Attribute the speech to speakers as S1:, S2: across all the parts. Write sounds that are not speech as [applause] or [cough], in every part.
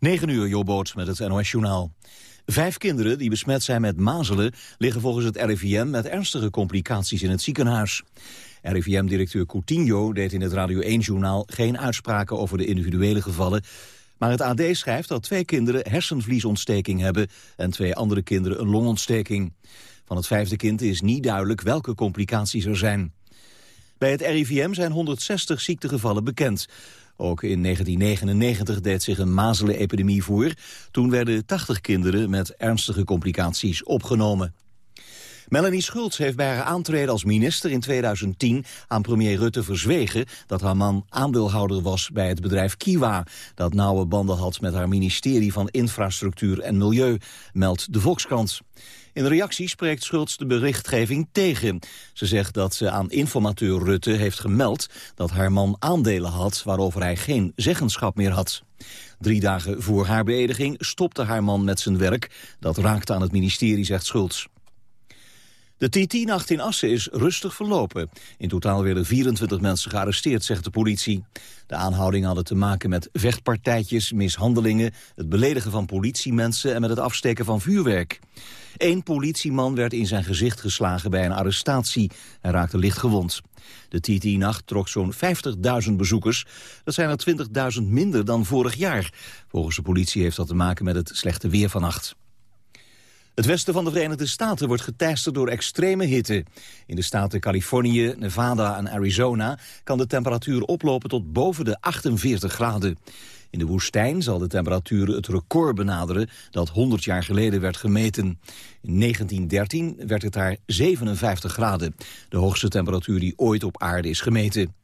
S1: 9 uur, Jobboot met het NOS-journaal. Vijf kinderen die besmet zijn met mazelen... liggen volgens het RIVM met ernstige complicaties in het ziekenhuis. RIVM-directeur Coutinho deed in het Radio 1-journaal... geen uitspraken over de individuele gevallen... maar het AD schrijft dat twee kinderen hersenvliesontsteking hebben... en twee andere kinderen een longontsteking. Van het vijfde kind is niet duidelijk welke complicaties er zijn. Bij het RIVM zijn 160 ziektegevallen bekend. Ook in 1999 deed zich een mazelenepidemie voor. Toen werden 80 kinderen met ernstige complicaties opgenomen. Melanie Schultz heeft bij haar aantreden als minister in 2010 aan premier Rutte verzwegen dat haar man aandeelhouder was bij het bedrijf Kiwa, dat nauwe banden had met haar ministerie van Infrastructuur en Milieu, meldt de Volkskrant. In reactie spreekt Schultz de berichtgeving tegen. Ze zegt dat ze aan informateur Rutte heeft gemeld dat haar man aandelen had waarover hij geen zeggenschap meer had. Drie dagen voor haar beëdiging stopte haar man met zijn werk. Dat raakte aan het ministerie, zegt Schultz. De TT-nacht in Assen is rustig verlopen. In totaal werden 24 mensen gearresteerd, zegt de politie. De aanhoudingen hadden te maken met vechtpartijtjes, mishandelingen... het beledigen van politiemensen en met het afsteken van vuurwerk. Eén politieman werd in zijn gezicht geslagen bij een arrestatie. en raakte licht gewond. De TT-nacht trok zo'n 50.000 bezoekers. Dat zijn er 20.000 minder dan vorig jaar. Volgens de politie heeft dat te maken met het slechte weer vannacht. Het westen van de Verenigde Staten wordt geteisterd door extreme hitte. In de staten Californië, Nevada en Arizona kan de temperatuur oplopen tot boven de 48 graden. In de woestijn zal de temperatuur het record benaderen dat 100 jaar geleden werd gemeten. In 1913 werd het daar 57 graden, de hoogste temperatuur die ooit op aarde is gemeten.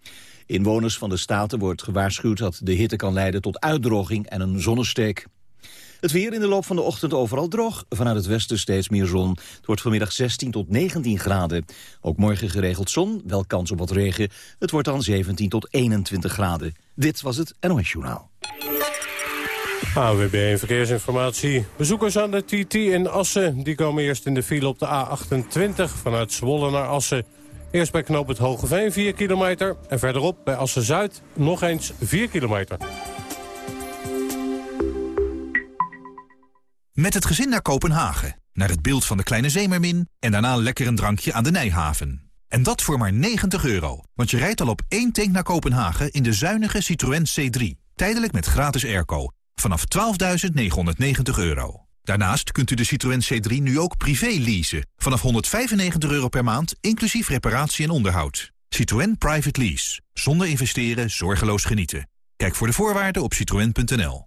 S1: Inwoners van de staten wordt gewaarschuwd dat de hitte kan leiden tot uitdroging en een zonnesteek. Het weer in de loop van de ochtend overal droog. Vanuit het westen steeds meer zon. Het wordt vanmiddag 16 tot 19 graden. Ook morgen geregeld zon, wel kans op wat regen. Het wordt dan 17 tot 21 graden. Dit was het NOS Journaal.
S2: AWB Verkeersinformatie. Bezoekers aan de TT in Assen die komen eerst in de file op de A28 vanuit Zwolle naar Assen. Eerst bij knoop het Hogeveen 4 kilometer en verderop bij Assen-Zuid nog eens 4 kilometer.
S3: Met het gezin naar Kopenhagen, naar het beeld van de kleine zeemermin... en daarna lekker een drankje aan de Nijhaven. En dat voor maar 90 euro, want je rijdt al op één tank naar Kopenhagen... in de zuinige Citroën C3, tijdelijk met gratis airco. Vanaf 12.990 euro. Daarnaast kunt u de Citroën C3 nu ook privé leasen. Vanaf 195 euro per maand, inclusief reparatie en onderhoud. Citroën Private Lease. Zonder investeren, zorgeloos genieten. Kijk voor de voorwaarden op citroën.nl.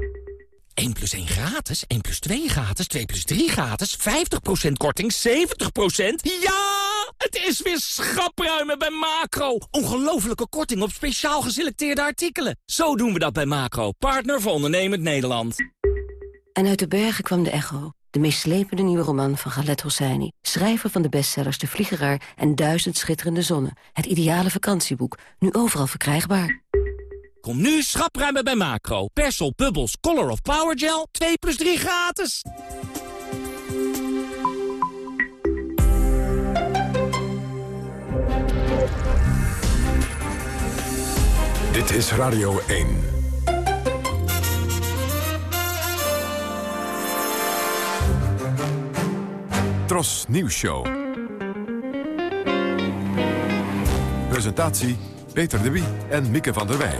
S4: 1 plus 1 gratis, 1 plus 2 gratis, 2 plus 3 gratis, 50% korting, 70%? Ja! Het is weer schapruimen bij Macro. Ongelofelijke korting op speciaal geselecteerde artikelen. Zo doen we dat bij Macro, partner voor ondernemend Nederland.
S5: En uit de bergen kwam de echo. De meest slepende nieuwe roman van Galet Hosseini. Schrijver van de bestsellers De Vliegeraar en Duizend Schitterende Zonnen. Het ideale vakantieboek. Nu overal verkrijgbaar.
S4: Kom nu schapruimen bij Macro. Persol, Bubbles, Color of Power Gel. 2 plus 3 gratis.
S6: Dit is Radio 1. Tros Nieuws Show. Presentatie Peter de Wie en Mieke van der Wij.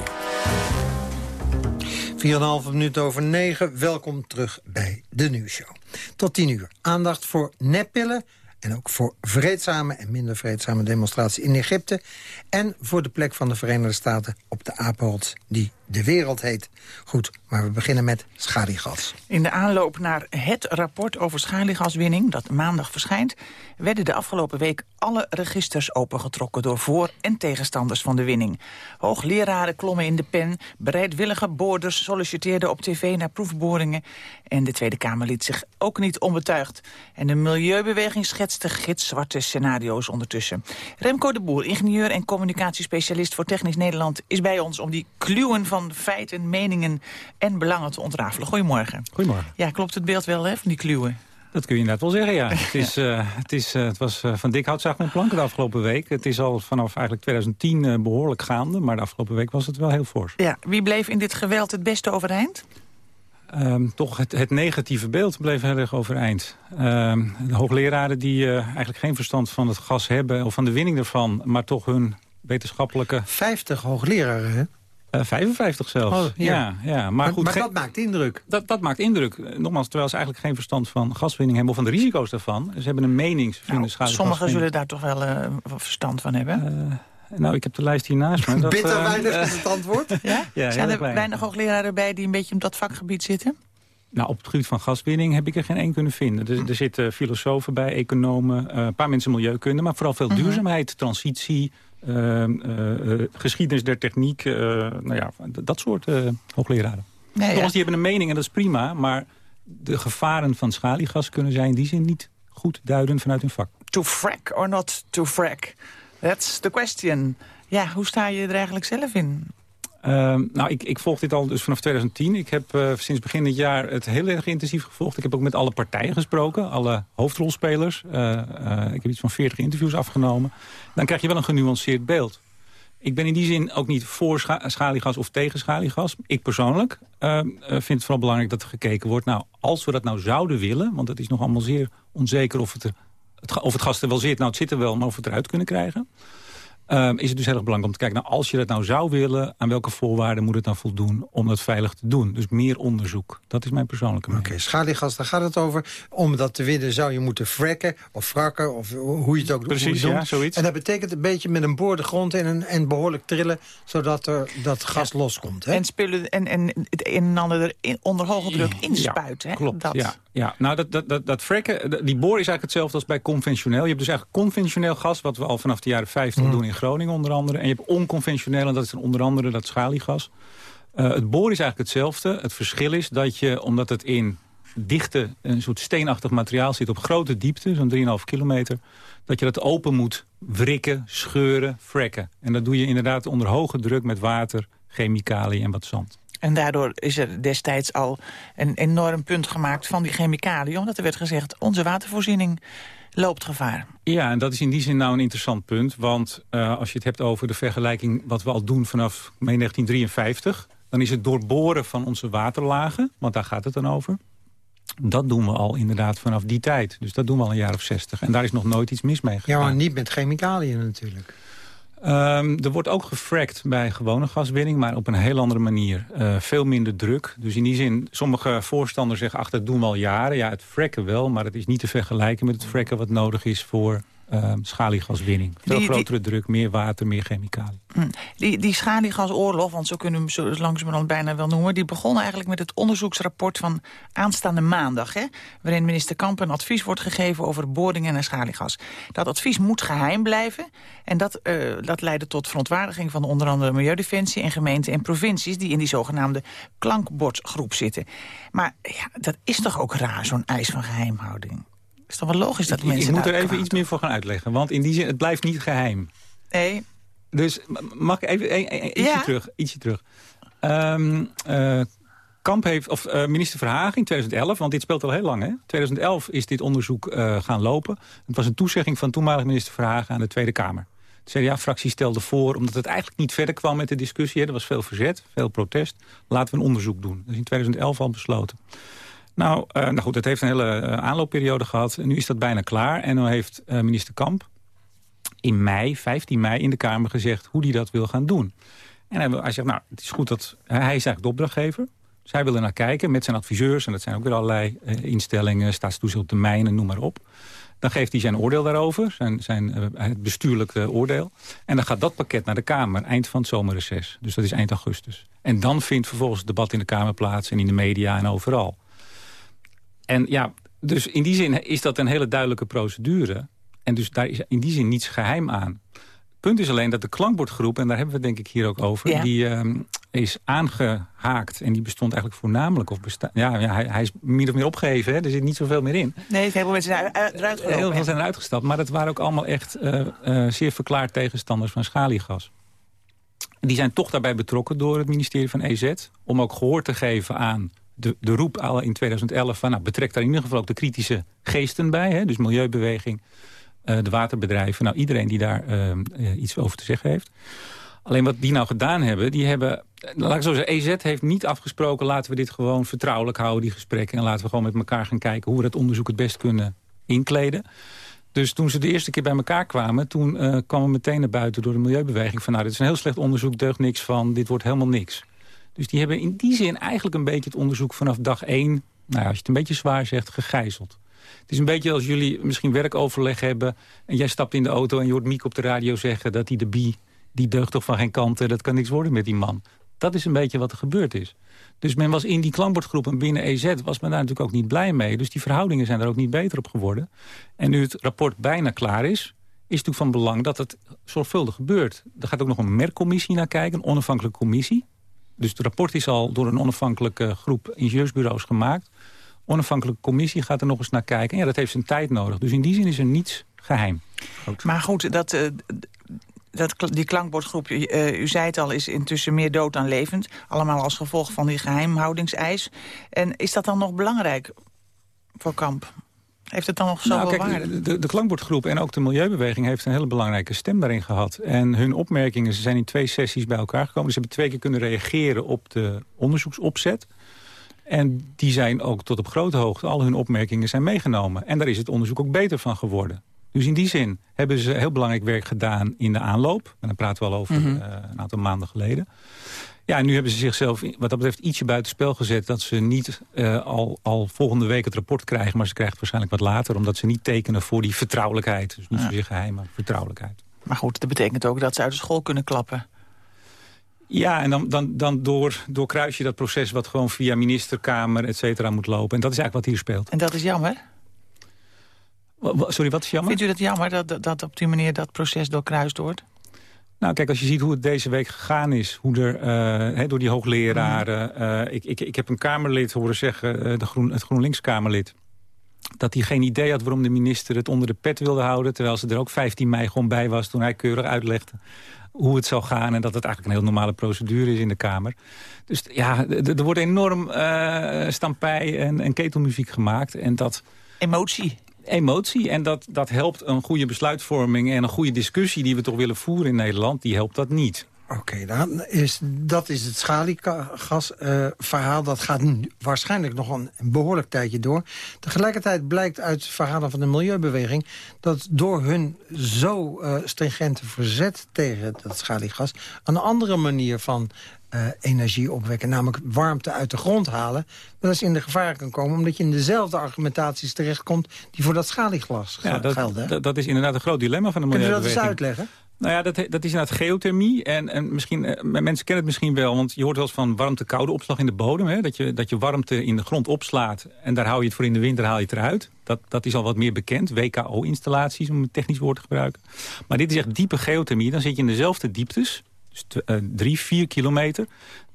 S7: 4,5 minuut over 9. Welkom terug bij de nieuwsshow. Tot 10 uur. Aandacht voor neppillen en ook voor vreedzame en minder vreedzame demonstraties in Egypte... en voor de plek van de Verenigde Staten op de apenrots die de wereld heet. Goed, maar we beginnen met schaliegas.
S8: In de aanloop naar het rapport over schaliegaswinning... dat maandag verschijnt, werden de afgelopen week alle registers opengetrokken... door voor- en tegenstanders van de winning. Hoogleraren klommen in de pen, bereidwillige boorders solliciteerden op tv naar proefboringen... en de Tweede Kamer liet zich ook niet onbetuigd. En de milieubeweging schetste gitzwarte scenario's ondertussen. Remco de Boer, ingenieur en communicatiespecialist voor Technisch Nederland... is bij ons om die kluwen van feiten, meningen en belangen te ontrafelen. Goedemorgen.
S9: Goedemorgen.
S8: Ja, klopt het beeld wel hè, van die kluwen?
S9: Dat kun je inderdaad wel zeggen, ja. [laughs] Het, is, uh, het, is, uh, het was uh, van dik hout zagen mijn planken de afgelopen week. Het is al vanaf eigenlijk 2010 behoorlijk gaande, maar de afgelopen week was het wel heel fors.
S8: Ja, wie bleef in dit geweld het beste overeind?
S9: Um, toch het, het, negatieve beeld bleef heel erg overeind. Um, de hoogleraren die eigenlijk geen verstand van het gas hebben... of van de winning ervan, maar toch hun wetenschappelijke...
S7: 50 hoogleraren, hè?
S9: Uh, 55 zelfs.
S7: Oh, ja.
S9: ja. Ja, Maar,
S7: maar,
S9: goed,
S7: maar dat maakt indruk.
S9: Dat, dat maakt indruk. Nogmaals, terwijl ze eigenlijk geen verstand van gaswinning hebben... of van de risico's daarvan. Ze hebben een mening. Ze vinden
S8: nou, sommigen zullen daar toch wel uh, verstand van hebben?
S9: Uh, nou, ik heb de lijst hier naast me. [laughs] Dat,
S7: Bitter weinig is [laughs] het antwoord. [laughs]
S8: ja?
S9: ja
S8: Zijn er
S9: weinig.
S8: weinig hoogleraren bij die een beetje op dat vakgebied zitten?
S9: Nou, op het gebied van gaswinning heb ik er geen één kunnen vinden. Er, er zitten filosofen bij, economen, een paar mensen milieukunde... maar vooral veel
S8: Mhm.
S9: duurzaamheid, transitie... Uh, uh, geschiedenis der techniek, uh, nou ja, dat soort hoogleraren.
S8: Nee, ja.
S9: Die hebben een mening en dat is prima... maar de gevaren van schaliegas kunnen zijn die zin niet goed duiden vanuit hun vak.
S8: To frack or not to frack? That's the question. Ja, hoe sta je er eigenlijk zelf in?
S9: Uh, nou, ik, ik, volg dit al dus vanaf 2010. Ik heb uh, sinds begin dit jaar het heel erg intensief gevolgd. Ik heb ook met alle partijen gesproken, alle hoofdrolspelers. Uh, uh, ik heb iets van 40 interviews afgenomen. Dan krijg je wel een genuanceerd beeld. Ik ben in die zin ook niet voor scha schaliegas of tegen schaliegas. Ik persoonlijk vind het vooral belangrijk dat er gekeken wordt... nou, als we dat nou zouden willen, want het is nog allemaal zeer onzeker... of het, het, of het gas er wel zit, nou het zit er wel, maar of we het eruit kunnen krijgen... Um, is het dus heel erg belangrijk om te kijken... Nou, als je dat nou zou willen, aan welke voorwaarden moet het dan voldoen... om dat veilig te doen? Dus meer onderzoek. Dat is mijn persoonlijke mening.
S7: Oké, okay, schaliegas, daar gaat het over. Om dat te winnen zou je moeten fracken of frakken... of hoe je het ook
S9: Precies,
S7: doet.
S9: ja, zoiets.
S7: En dat betekent een beetje met een boor de grond in en, en behoorlijk trillen... zodat er dat gas ja. loskomt. Hè?
S8: En, spullen, en, en het een en ander er in, onder hoge druk inspuiten.
S9: Ja,
S8: hè?
S9: klopt,
S8: dat.
S9: ja. Ja, nou, dat, dat, dat, dat fracken, die boor is eigenlijk hetzelfde als bij conventioneel. Je hebt dus eigenlijk conventioneel gas, wat we al vanaf de jaren 50 mm. doen in Groningen onder andere. En je hebt onconventioneel, en dat is onder andere dat schaliegas. Uh, het boor is eigenlijk hetzelfde. Het verschil is dat je, omdat het in dichte, een soort steenachtig materiaal zit... op grote diepte, zo'n 3,5 kilometer... dat je dat open moet wrikken, scheuren, fracken. En dat doe je inderdaad onder hoge druk met water, chemicaliën en wat zand.
S8: En daardoor is er destijds al een enorm punt gemaakt van die chemicaliën. Omdat er werd gezegd, onze watervoorziening loopt gevaar.
S9: Ja, en dat is in die zin nou een interessant punt. Want uh, als je het hebt over de vergelijking wat we al doen vanaf mei 1953... dan is het doorboren van onze waterlagen, want daar gaat het dan over... Dat doen we al inderdaad vanaf die tijd. Dus dat doen we al een jaar of zestig. En daar is nog nooit iets mis mee gegaan.
S7: Ja, maar niet met chemicaliën natuurlijk.
S9: Um, er wordt ook gefrackt bij gewone gaswinning, maar op een heel andere manier. Uh, veel minder druk. Dus in die zin, sommige voorstanders zeggen... ach, dat doen we al jaren. Ja, het fracken wel, maar het is niet te vergelijken met het fracken... wat nodig is voor uh, schaliegaswinning. Veel
S8: Die- die-
S9: grotere druk, meer water, meer chemicaliën.
S8: Hm. Die, die schaliegasoorlog, want zo kunnen we hem zo langzamerhand bijna wel noemen... die begon eigenlijk met het onderzoeksrapport van aanstaande maandag... Hè, waarin minister Kamp een advies wordt gegeven over boringen en schaliegas. Dat advies moet geheim blijven. En dat, eh, dat leidde tot verontwaardiging van onder andere Milieudefensie... en gemeenten en provincies die in die zogenaamde klankbordgroep zitten. Maar ja, dat is toch ook raar, zo'n eis van geheimhouding? Is toch wel logisch dat
S9: Ik,
S8: mensen
S9: ik moet er even iets meer voor gaan uitleggen. Want in die zin, het blijft niet geheim.
S8: Nee,
S9: Dus mag ik even een, een- ietsje
S8: Ja.
S9: terug? Ietsje terug. Ehm, eh, Kamp heeft, of eh, minister Verhagen in 2011, want dit speelt al heel lang, hè? 2011 is dit onderzoek eh, gaan lopen. Het was een toezegging van toenmalig minister Verhagen aan de Tweede Kamer. De CDA-fractie stelde voor, omdat het eigenlijk niet verder kwam met de discussie... hè, er was veel verzet, veel protest, laten we een onderzoek doen. Dat is in 2011 al besloten. Nou, eh, nou goed, het heeft een hele eh, aanloopperiode gehad. Nu is dat bijna klaar. En nu heeft eh, minister Kamp in mei, 15 mei, in de Kamer gezegd hoe hij dat wil gaan doen. En hij, zegt, nou, het is goed dat... Hij is eigenlijk de opdrachtgever. Dus hij naar kijken met zijn adviseurs. En dat zijn ook weer allerlei instellingen, staatstoezicht op de mijnen, noem maar op. Dan geeft hij zijn oordeel daarover, zijn, zijn, uh, het bestuurlijk uh, oordeel. En dan gaat dat pakket naar de Kamer, eind van het zomerreces. Dus dat is eind augustus. En dan vindt vervolgens het debat in de Kamer plaats... en in de media en overal. En ja, dus in die zin is dat een hele duidelijke procedure. En dus daar is in die zin niets geheim aan punt is alleen dat de klankbordgroep, en daar hebben we het denk ik hier ook over... die uh, is aangehaakt en die bestond eigenlijk voornamelijk... of ja, ja hij, hij, is min of meer opgeheven, hè? er zit niet zoveel meer in.
S8: Nee, heel veel mensen zijn eruit gelopen.
S9: Heel veel zijn eruit gestapt, maar dat waren ook allemaal echt uh, uh, zeer verklaard tegenstanders van schaliegas. Die zijn toch daarbij betrokken door het ministerie van EZ... om ook gehoor te geven aan de, de roep al in 2011... van nou, betrek daar in ieder geval ook de kritische geesten bij. Hè? Dus milieubeweging, uh, de waterbedrijven. Nou, iedereen die daar uh, iets over te zeggen heeft. Alleen wat die nou gedaan hebben, die hebben... Laat ik zo zeggen, EZ heeft niet afgesproken... laten we dit gewoon vertrouwelijk houden, die gesprekken... en laten we gewoon met elkaar gaan kijken... hoe we dat onderzoek het best kunnen inkleden. Dus toen ze de eerste keer bij elkaar kwamen... toen uh, kwam meteen naar buiten door de milieubeweging... van nou, dit is een heel slecht onderzoek, deugt niks van... dit wordt helemaal niks. Dus die hebben in die zin eigenlijk een beetje het onderzoek vanaf dag één... nou als je het een beetje zwaar zegt, gegijzeld. Het is een beetje als jullie misschien werkoverleg hebben... en jij stapt in de auto en je hoort Miek op de radio zeggen... dat hij de bie, die deugt toch van geen kanten... dat kan niks worden met die man. Dat is een beetje wat er gebeurd is. Dus men was in die klankbordgroep en binnen EZ was men daar natuurlijk ook niet blij mee. Dus die verhoudingen zijn er ook niet beter op geworden. En nu het rapport bijna klaar is, is natuurlijk van belang dat het zorgvuldig gebeurt. Er gaat ook nog een merkcommissie naar kijken, een onafhankelijke commissie. Dus het rapport is al door een onafhankelijke groep ingenieursbureaus gemaakt onafhankelijke commissie gaat er nog eens naar kijken. Ja, dat heeft zijn tijd nodig. Dus in die zin is er niets geheim.
S8: Goed. Maar goed, dat, uh, dat, die klankbordgroep, uh, u zei het al, is intussen meer dood dan levend. Allemaal als gevolg van die geheimhoudingseis. En is dat dan nog belangrijk voor Kamp? Heeft het dan nog zoveel nou, kijk, waarde?
S9: De, de, klankbordgroep en ook de milieubeweging heeft een hele belangrijke stem daarin gehad. En hun opmerkingen, ze zijn in twee sessies bij elkaar gekomen. Dus ze hebben twee keer kunnen reageren op de onderzoeksopzet. En die zijn ook tot op grote hoogte, al hun opmerkingen zijn meegenomen. En daar is het onderzoek ook beter van geworden. Dus in die zin hebben ze heel belangrijk werk gedaan in de aanloop. En dan praten we al over mm een aantal maanden geleden. Ja, nu hebben ze zichzelf wat dat betreft ietsje buitenspel gezet... dat ze niet uh, al, al volgende week het rapport krijgen... maar ze krijgen het waarschijnlijk wat later... omdat ze niet tekenen voor die vertrouwelijkheid. Dus niet ja. zozeer geheim, maar vertrouwelijkheid.
S8: Maar goed, dat betekent ook dat ze uit de school kunnen klappen.
S9: Ja, en dan, dan, dan door, doorkruis je dat proces wat gewoon via ministerkamer, et cetera, moet lopen. En dat is eigenlijk wat hier speelt.
S8: En dat is jammer?
S9: Sorry, wat is jammer?
S8: Vindt u dat jammer dat, dat op die manier dat proces doorkruist wordt?
S9: Nou, kijk, als je ziet hoe het deze week gegaan is... hoe er uh, he, door die hoogleraren... Uh, ik, ik, ik heb een Kamerlid horen zeggen, uh, de Groen, het GroenLinks-Kamerlid... dat hij geen idee had waarom de minister het onder de pet wilde houden... terwijl ze er ook 15 mei gewoon bij was toen hij keurig uitlegde hoe het zou gaan... en dat het eigenlijk een heel normale procedure is in de Kamer. Dus ja, er wordt enorm uh, stampij en, en ketelmuziek gemaakt. En dat...
S8: Emotie
S9: emotie. En dat, dat helpt een goede besluitvorming en een goede discussie... die we toch willen voeren in Nederland, die helpt dat niet.
S7: Oké, okay, is, dat is het schaliegasverhaal. Uh, dat gaat waarschijnlijk nog een, een, behoorlijk tijdje door. Tegelijkertijd blijkt uit verhalen van de milieubeweging... dat door hun zo uh, stringente verzet tegen dat schaliegas... een andere manier van uh, energie opwekken, namelijk warmte uit de grond halen... wel eens in de gevaar kan komen, omdat je in dezelfde argumentaties terechtkomt... die voor dat schaliegas ja,
S9: dat,
S7: gelden.
S9: Dat is inderdaad een groot dilemma van de milieubeweging.
S7: Kun je dat eens uitleggen?
S9: Nou ja, dat, dat is inderdaad geothermie. En, en misschien, eh, mensen kennen het misschien wel, want je hoort wel eens van warmte-koude opslag in de bodem. Hè? Dat, je, dat je warmte in de grond opslaat en daar hou je het voor in de winter haal je het eruit. Dat, dat is al wat meer bekend. WKO-installaties, om een technisch woord te gebruiken. Maar dit is echt diepe geothermie. Dan zit je in dezelfde dieptes, dus uh, drie, vier kilometer.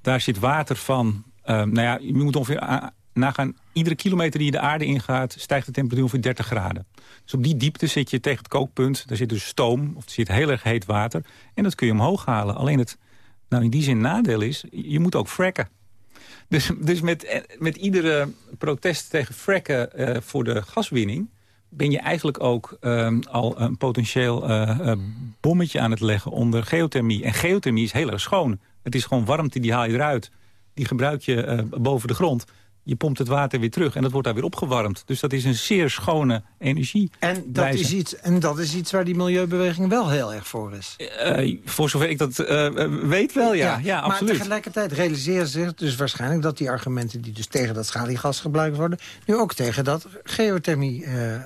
S9: Daar zit water van, uh, nou ja, je moet ongeveer nagaan... iedere kilometer die je de aarde ingaat, stijgt de temperatuur ongeveer 30 graden. Dus op die diepte zit je tegen het kookpunt. Daar zit dus stoom, of er zit heel erg heet water. En dat kun je omhoog halen. Alleen het, nou in die zin nadeel is, je moet ook fracken. Dus, dus met, met iedere protest tegen fracken uh, voor de gaswinning... ben je eigenlijk ook uh, al een potentieel uh, bommetje aan het leggen onder geothermie. En geothermie is heel erg schoon. Het is gewoon warmte, die haal je eruit. Die gebruik je boven de grond je pompt het water weer terug en dat wordt daar weer opgewarmd. Dus dat is een zeer schone energie.
S7: En dat, is iets, en dat is iets waar die milieubeweging wel heel erg voor is.
S9: Uh, voor zover ik dat uh, weet wel, ja. ja, ja
S7: maar tegelijkertijd realiseren ze zich dus waarschijnlijk... dat die argumenten die dus tegen dat schaliegas gebruikt worden... nu ook tegen dat geothermie uh,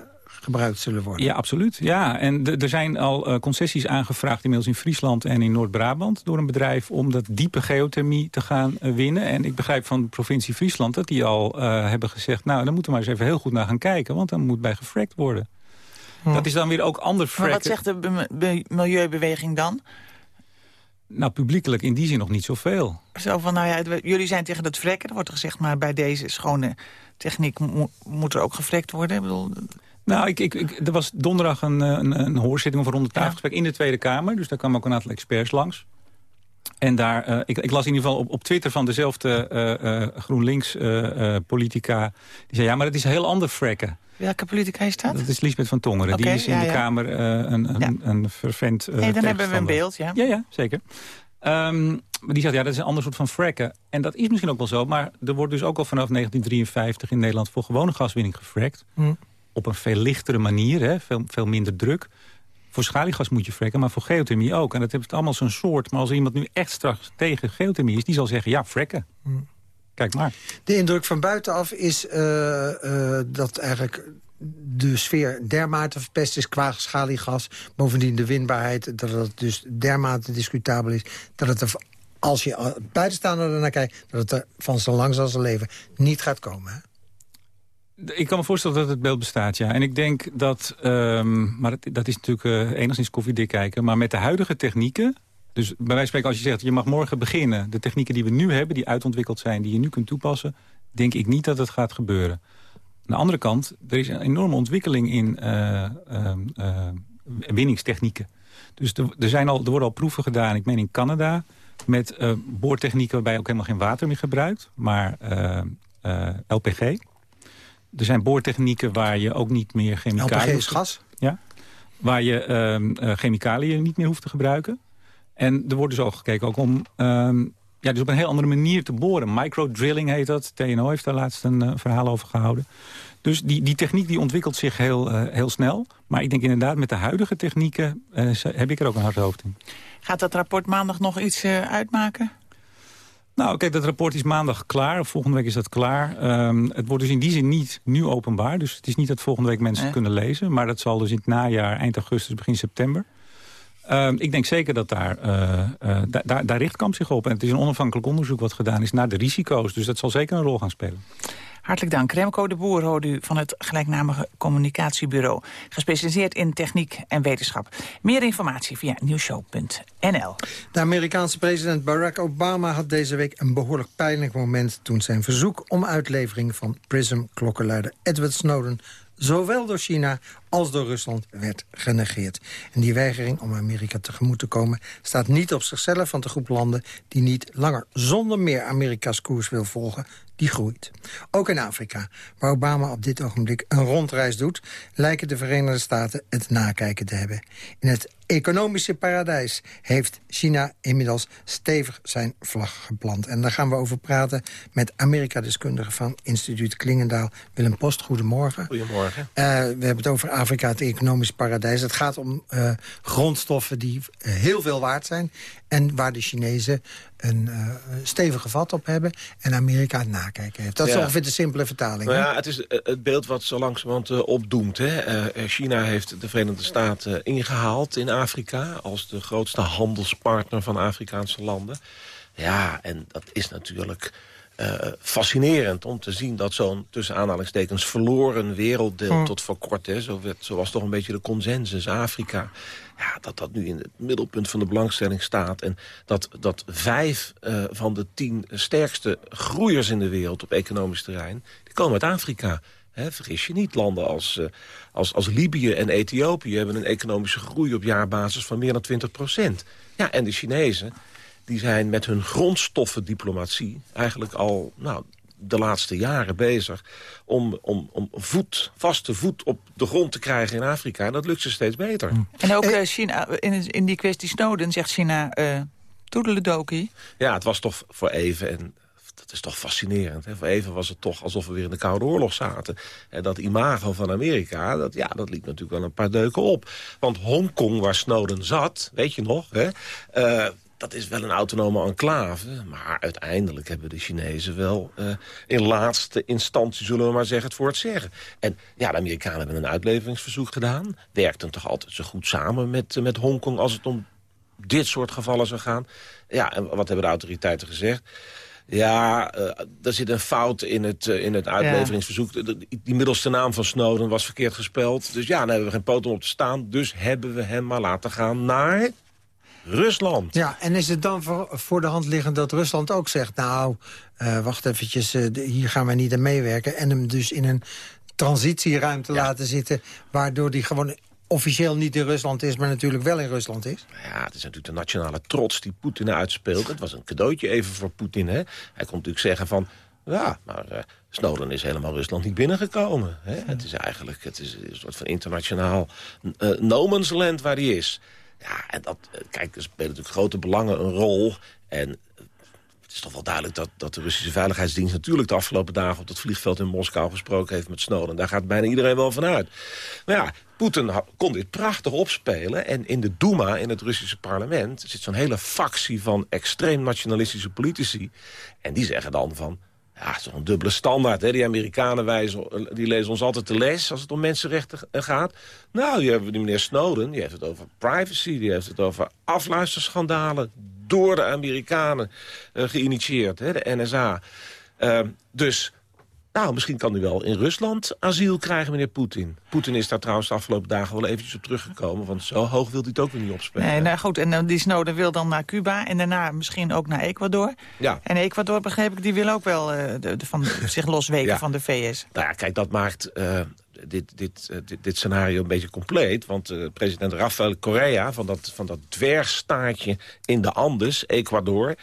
S7: gebruikt zullen worden.
S9: Ja, absoluut. Ja, en er zijn al uh, concessies aangevraagd inmiddels in Friesland en in Noord-Brabant... door een bedrijf om dat diepe geothermie te gaan uh, winnen. En ik begrijp van de provincie Friesland dat die al uh, hebben gezegd... nou, daar moeten we maar eens even heel goed naar gaan kijken, want dan moet bij gefrakt worden. Hm. Dat is dan weer ook ander fracken.
S8: Maar wat zegt de milieubeweging dan?
S9: Nou, publiekelijk in die zin nog niet zoveel.
S8: Zo van, nou ja, jullie zijn tegen het vrekken. Er wordt gezegd, maar bij deze schone techniek moet er ook gefrekt worden. Ik bedoel...
S9: Nou, ik, ik, ik, er was donderdag een, een, een hoorzitting of een ronde tafelgesprek in de Tweede Kamer. Dus daar kwamen ook een aantal experts langs. En daar, uh, ik, ik, las in ieder geval op, op Twitter van dezelfde uh, uh, GroenLinks-politica... die zei, ja, maar het is heel ander fracken.
S8: Welke politica is dat?
S9: Dat is Lisbeth van Tongeren. Okay, die is in ja, de ja. Kamer een, een, een vervent
S8: Nee, dan hebben we een beeld, ja.
S9: Ja, ja, zeker. Um, maar die zegt, ja, dat is een ander soort van fracken. En dat is misschien ook wel zo, maar er wordt dus ook al vanaf 1953 in Nederland... voor gewone gaswinning gefrakt. Hm. Op een veel lichtere manier, hè, veel, veel minder druk. Voor schaliegas moet je fracken, maar voor geothermie ook. En dat heeft allemaal zo'n soort. Maar als iemand nu echt straks tegen geothermie is... die zal zeggen, ja, fracken. Hm. Kijk maar.
S7: De indruk van buitenaf is uh, uh, dat eigenlijk de sfeer dermate verpest is qua schaliegas. Bovendien de winbaarheid, dat het dus dermate discutabel is... dat het er, als je buitenstaander ernaar kijkt... dat het er van zo lang als zijn leven niet gaat komen. Hè?
S9: Ik kan me voorstellen dat het beeld bestaat, ja. En ik denk dat, um, maar dat, is natuurlijk uh, enigszins koffiedik kijken... maar met de huidige technieken... dus bij wijze van spreken als je zegt, je mag morgen beginnen... de technieken die we nu hebben, die uitontwikkeld zijn... die je nu kunt toepassen, denk ik niet dat het gaat gebeuren. Aan de andere kant, er is een enorme ontwikkeling in uh, uh, uh, winningstechnieken. Dus er, er, zijn al, er worden al proeven gedaan, ik meen in Canada... met boortechnieken waarbij ook helemaal geen water meer gebruikt... maar LPG... Er zijn boortechnieken waar je ook niet meer chemicaliën...
S7: LPG is gas?
S9: Ja. Waar je uh, chemicaliën niet meer hoeft te gebruiken. En er wordt dus ook gekeken ook om... Uh, ja, dus op een heel andere manier te boren. Microdrilling heet dat. TNO heeft daar laatst een uh, verhaal over gehouden. Dus die, die techniek die ontwikkelt zich heel, uh, heel snel. Maar ik denk inderdaad met de huidige technieken heb ik er ook een hard hoofd in.
S8: Gaat dat rapport maandag nog iets uitmaken?
S9: Nou, kijk, dat rapport is maandag klaar. Volgende week is dat klaar. Um, het wordt dus in die zin niet nu openbaar. Dus het is niet dat volgende week mensen kunnen lezen. Maar dat zal dus in het najaar, eind augustus, begin september. Um, ik denk zeker dat daar, uh, uh, daar, daar richt Kamp zich op. En het is een onafhankelijk onderzoek wat gedaan is naar de risico's. Dus dat zal zeker een rol gaan spelen.
S8: Hartelijk dank. Remco de Boer hoort u van het gelijknamige communicatiebureau. Gespecialiseerd in techniek en wetenschap. Meer informatie via nieuwshow.nl.
S7: De Amerikaanse president Barack Obama had deze week een behoorlijk pijnlijk moment... toen zijn verzoek om uitlevering van PRISM-klokkenluider Edward Snowden zowel door China als door Rusland werd genegeerd. En die weigering om Amerika tegemoet te komen... staat niet op zichzelf, want de groep landen die niet langer zonder meer Amerika's koers wil volgen die groeit. Ook in Afrika, waar Obama op dit ogenblik een rondreis doet... lijken de Verenigde Staten het nakijken te hebben. In het economische paradijs heeft China inmiddels stevig zijn vlag geplant. En daar gaan we over praten met Amerika-deskundige van instituut Klingendaal, Willem Post. Goedemorgen.
S10: Goedemorgen.
S7: Uh, we hebben het over Afrika, het economisch paradijs. Het gaat om uh, grondstoffen die uh, heel veel waard zijn... en waar de Chinezen een uh, stevige vat op hebben en Amerika het nakijken heeft. Dat is ongeveer de simpele vertaling.
S10: Nou ja, het is het beeld wat zo langzamerhand uh, opdoemt. Hè. China heeft de Verenigde Staten ingehaald in Afrika... als de grootste handelspartner van Afrikaanse landen. Ja, en dat is natuurlijk... Uh, fascinerend om te zien dat zo'n tussen aanhalingstekens verloren werelddeel hm. tot voor kort, hè, zo, werd, zo was toch een beetje de consensus Afrika, ja, dat dat nu in het middelpunt van de belangstelling staat. En dat, dat vijf uh, van de tien sterkste groeiers in de wereld op economisch terrein, die komen uit Afrika. He, vergis je niet, landen als, uh, als, als Libië en Ethiopië... hebben een economische groei op jaarbasis van meer dan 20 procent. Ja, en de Chinezen die zijn met hun grondstoffendiplomatie... eigenlijk al nou, de laatste jaren bezig om, om, om voet, vaste voet op de grond te krijgen in Afrika. En dat lukt ze steeds beter.
S8: En ook uh, China, in, in die kwestie Snowden zegt China... Uh, toedeledokie.
S10: Ja, het was toch voor even... En dat is toch fascinerend. Hè? Voor even was het toch alsof we weer in de Koude Oorlog zaten. En dat imago van Amerika, dat, ja, dat liep natuurlijk wel een paar deuken op. Want Hongkong, waar Snowden zat, weet je nog... Hè, uh, dat is wel een autonome enclave. Maar uiteindelijk hebben de Chinezen wel uh, in laatste instantie, zullen we maar zeggen, het voor het zeggen. En ja, de Amerikanen hebben een uitleveringsverzoek gedaan. Werkten toch altijd zo goed samen met, met Hongkong als het om dit soort gevallen zou gaan. Ja, en wat hebben de autoriteiten gezegd? Ja, uh, er zit een fout in het, uh, in het uitleveringsverzoek. die middelste naam van Snowden was verkeerd gespeld. Dus ja, dan hebben we geen poten op te staan. Dus hebben we hem maar laten gaan naar Rusland.
S7: Ja, en is het dan voor, voor de hand liggend dat Rusland ook zegt... nou, uh, wacht eventjes, hier gaan wij niet aan meewerken... en hem dus in een transitieruimte ja. laten zitten... waardoor die gewoon officieel niet in Rusland is, maar natuurlijk wel in Rusland is?
S10: Ja, het is natuurlijk de nationale trots die Poetin uitspeelt. Het was een cadeautje even voor Poetin. Hè? Hij kon natuurlijk zeggen van... Ja, maar uh, Snowden is helemaal Rusland niet binnengekomen. Hè? Het is eigenlijk het is een soort van internationaal uh, no man's land waar hij is. Ja, en dat, uh, kijk, er spelen natuurlijk grote belangen een rol. En het is toch wel duidelijk dat, dat de Russische Veiligheidsdienst... natuurlijk de afgelopen dagen op het vliegveld in Moskou gesproken heeft met Snowden. Daar gaat bijna iedereen wel van uit. Maar ja, Poetin kon dit prachtig opspelen. En in de Duma, in het Russische parlement... zit zo'n hele factie van extreem nationalistische politici. En die zeggen dan van... Ja, zo'n dubbele standaard. Hè? Die Amerikanen wijzen, die lezen ons altijd de les als het om mensenrechten gaat. Nou, die hebben die meneer Snowden, die heeft het over privacy... die heeft het over afluisterschandalen door de Amerikanen uh, geïnitieerd, hè? de NSA. Uh, dus nou, misschien kan u wel in Rusland asiel krijgen, meneer Poetin. Poetin is daar trouwens de afgelopen dagen wel eventjes op teruggekomen... want zo hoog wil hij het ook weer niet opspelen.
S8: Nee, nou goed, en die Snowden wil dan naar Cuba... en daarna misschien ook naar Ecuador.
S10: Ja.
S8: En Ecuador, begreep ik, die wil ook wel uh, de, de, van, [laughs] zich losweken ja. van de VS.
S10: Nou ja, kijk, dat maakt... Uh, dit, dit, uh, dit, dit, scenario een beetje compleet. Want president Rafael Correa van dat, van dat dwergstaatje in de Andes, Ecuador...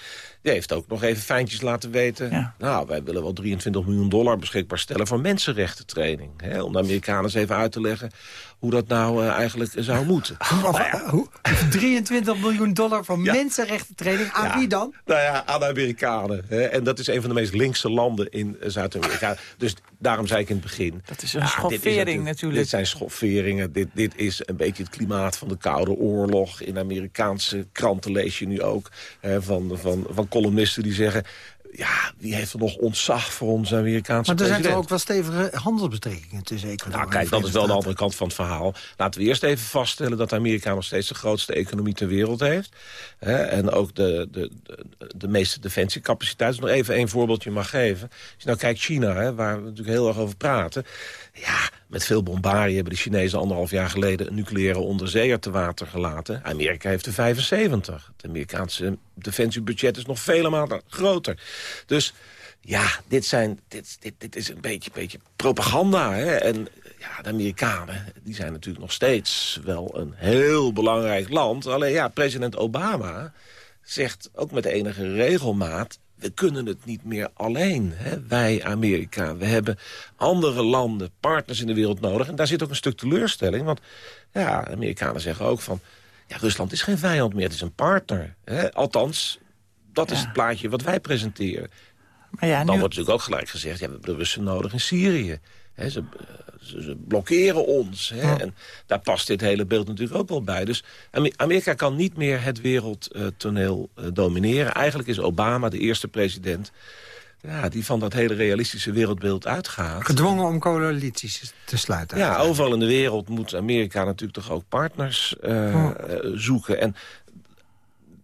S10: die heeft ook nog even fijntjes laten weten...
S8: Ja.
S10: nou, wij willen wel 23 miljoen dollar beschikbaar stellen... voor mensenrechtentraining. Hè, om de Amerikanen eens even uit te leggen hoe dat nou uh, eigenlijk zou moeten. [laughs]
S7: nou ja. 23 miljoen dollar voor ja. mensenrechtentraining. Aan
S10: ja.
S7: wie dan?
S10: Nou ja, aan de Amerikanen. Hè. En dat is een van de meest linkse landen in Zuid-Amerika. [laughs] dus daarom zei ik in het begin...
S8: Dat is een ja, schoffering
S10: dit
S8: is natuurlijk.
S10: Dit zijn schofferingen. Dit, dit is een beetje het klimaat van de Koude Oorlog. In Amerikaanse kranten lees je nu ook hè, van, van, van columnisten die zeggen ja, wie heeft er nog ontzag voor onze Amerikaanse
S7: Maar er
S10: president?
S7: zijn toch ook wel stevige handelsbetrekkingen tussen Ecuador
S10: Nou kijk, dat is wel de andere kant van het verhaal. Laten we eerst even vaststellen dat Amerika nog steeds de grootste economie ter wereld heeft. Hè, en ook de, de, de, de meeste defensiecapaciteit. Dus nog even één voorbeeldje mag geven. Als je nou kijkt China, hè, waar we natuurlijk heel erg over praten. Ja, met veel bombardie hebben de Chinezen anderhalf jaar geleden... een nucleaire onderzeeër te water gelaten. Amerika heeft er 75. Het Amerikaanse defensiebudget is nog vele malen groter. Dus ja, dit, zijn, dit, dit, dit is een beetje, beetje propaganda. Hè? En ja, de Amerikanen die zijn natuurlijk nog steeds wel een heel belangrijk land. Alleen ja, president Obama zegt ook met enige regelmaat we kunnen het niet meer alleen, hè? wij Amerika. We hebben andere landen, partners in de wereld nodig. En daar zit ook een stuk teleurstelling. Want ja, Amerikanen zeggen ook van... ja, Rusland is geen vijand meer, het is een partner. Hè? Althans, dat is het plaatje wat wij presenteren.
S8: Maar ja,
S10: Dan
S8: nu,
S10: wordt natuurlijk ook gelijk gezegd... ja, we hebben de Russen nodig in Syrië. Hè, ze, ze, ze blokkeren ons. En daar past dit hele beeld natuurlijk ook wel bij. Dus Ame- Amerika kan niet meer het wereldtoneel eh, domineren. Eigenlijk is Obama de eerste president... Ja, die van dat hele realistische wereldbeeld uitgaat.
S7: Gedwongen om coalities te sluiten.
S10: Ja, overal in de wereld moet Amerika natuurlijk toch ook partners eh,
S7: Oh.
S10: eh, zoeken. En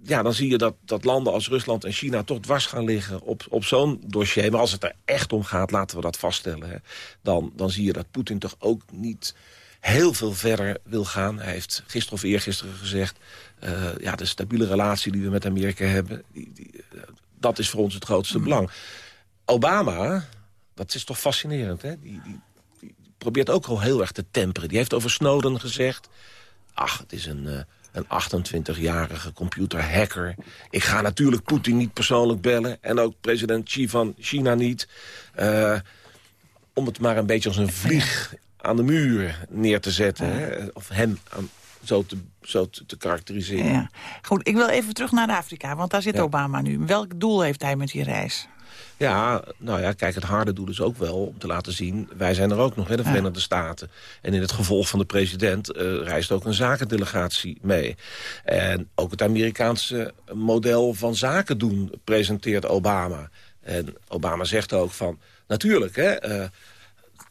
S10: ja, dan zie je dat, dat landen als Rusland en China toch dwars gaan liggen op, op zo'n dossier. Maar als het er echt om gaat, laten we dat vaststellen. Hè, dan, dan zie je dat Poetin toch ook niet heel veel verder wil gaan. Hij heeft gisteren of eergisteren gezegd... eh, ja, de stabiele relatie die we met Amerika hebben... Die, die, eh, dat is voor ons het grootste belang. Obama, dat is toch fascinerend, hè? Die, die, die probeert ook al heel erg te temperen. Die heeft over Snowden gezegd... ach, het is een, eh, een 28-jarige computerhacker. Ik ga natuurlijk Poetin niet persoonlijk bellen... en ook president Xi van China niet... Eh, om het maar een beetje als een vlieg aan de muur neer te zetten. Hè? Of hem aan, zo, te, zo te, te karakteriseren.
S8: ja. Goed, ik wil even terug naar Afrika, want daar zit
S10: Ja.
S8: Obama nu. Welk doel heeft hij met die reis?
S10: Ja, nou ja, kijk, het harde doel is ook wel om te laten zien... wij zijn er ook nog, hè, de Verenigde Staten. En in het gevolg van de president uh, reist ook een zakendelegatie mee. En ook het Amerikaanse model van zaken doen presenteert Obama. En Obama zegt ook van, natuurlijk, hè, uh,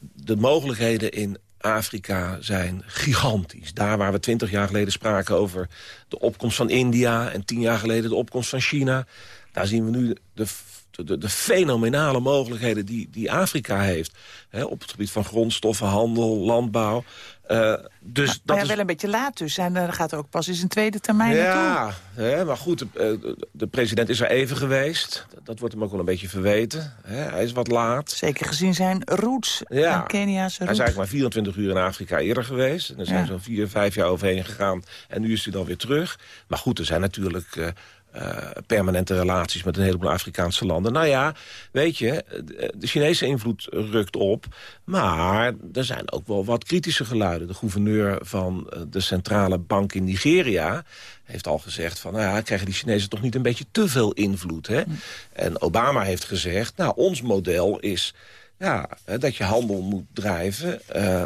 S10: de mogelijkheden in Afrika zijn gigantisch. Daar waar we twintig jaar geleden spraken over de opkomst van India... en tien jaar geleden de opkomst van China... daar zien we nu de, de, de fenomenale mogelijkheden die, die Afrika heeft. Hè, op het gebied van grondstoffen, handel, landbouw. Uh, dus
S8: maar,
S10: dat
S8: maar ja,
S10: is...
S8: wel een beetje laat dus. En dan gaat er ook pas in zijn tweede termijn
S10: ja,
S8: naartoe.
S10: hè, maar goed, de, de, de president is er even geweest. Dat wordt hem ook wel een beetje verweten. Hè. Hij is wat laat.
S8: Zeker gezien zijn roots,
S10: Ja.
S8: Kenia's
S10: Hij is eigenlijk maar 24 uur in Afrika eerder geweest. En er zijn
S8: Ja.
S10: zo'n vier, vijf jaar overheen gegaan. En nu is hij dan weer terug. Maar goed, er zijn natuurlijk eh, eh, permanente relaties met een heleboel Afrikaanse landen. Nou ja, weet je, de Chinese invloed rukt op. Maar er zijn ook wel wat kritische geluiden. De gouverneur van eh, de centrale bank in Nigeria heeft al gezegd van... nou ja, krijgen die Chinezen toch niet een beetje te veel invloed, hè? En Obama heeft gezegd, nou, ons model is... Ja, dat je handel moet drijven. eh,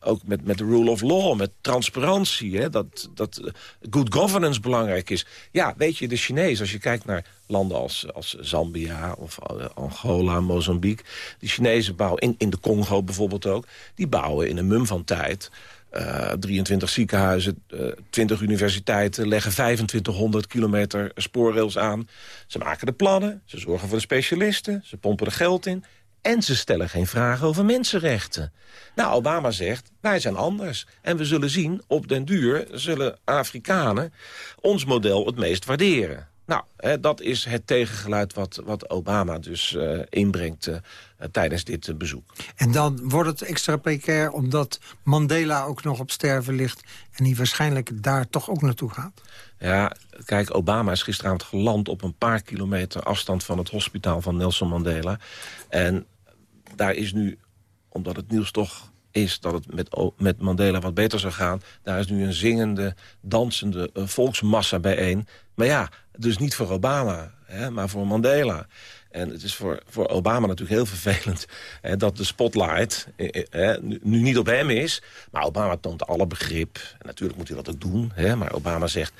S10: ook met, met de rule of law, met transparantie. Hè, dat, dat eh, good governance belangrijk is. Ja, weet je, de Chinezen, als je kijkt naar landen als, als Zambia of eh, Angola, Mozambique. Die Chinezen bouwen, in, in de Congo bijvoorbeeld ook... die bouwen in een mum van tijd... eh, 23 ziekenhuizen, eh, 20 universiteiten leggen 2500 kilometer spoorrails aan. Ze maken de plannen, ze zorgen voor de specialisten, ze pompen er geld in... En ze stellen geen vragen over mensenrechten. Nou, Obama zegt, wij zijn anders. En we zullen zien, op den duur zullen Afrikanen ons model het meest waarderen. Nou, hè, dat is het tegengeluid wat, wat Obama dus eh, inbrengt eh, tijdens dit eh, bezoek.
S7: En dan wordt het extra precair omdat Mandela ook nog op sterven ligt... en die waarschijnlijk daar toch ook naartoe gaat.
S10: Ja, kijk, Obama is gisteravond geland op een paar kilometer afstand van het hospitaal van Nelson Mandela. En daar is nu, omdat het nieuws toch is dat het met, met Mandela wat beter zou gaan... daar is nu een zingende, dansende eh, volksmassa bijeen. Maar ja, dus niet voor Obama, hè, maar voor Mandela. En het is voor, voor Obama natuurlijk heel vervelend hè, dat de spotlight eh, eh, hè, nu, niet op hem is. Maar Obama toont alle begrip. En natuurlijk moet hij dat ook doen. Hè, maar Obama zegt,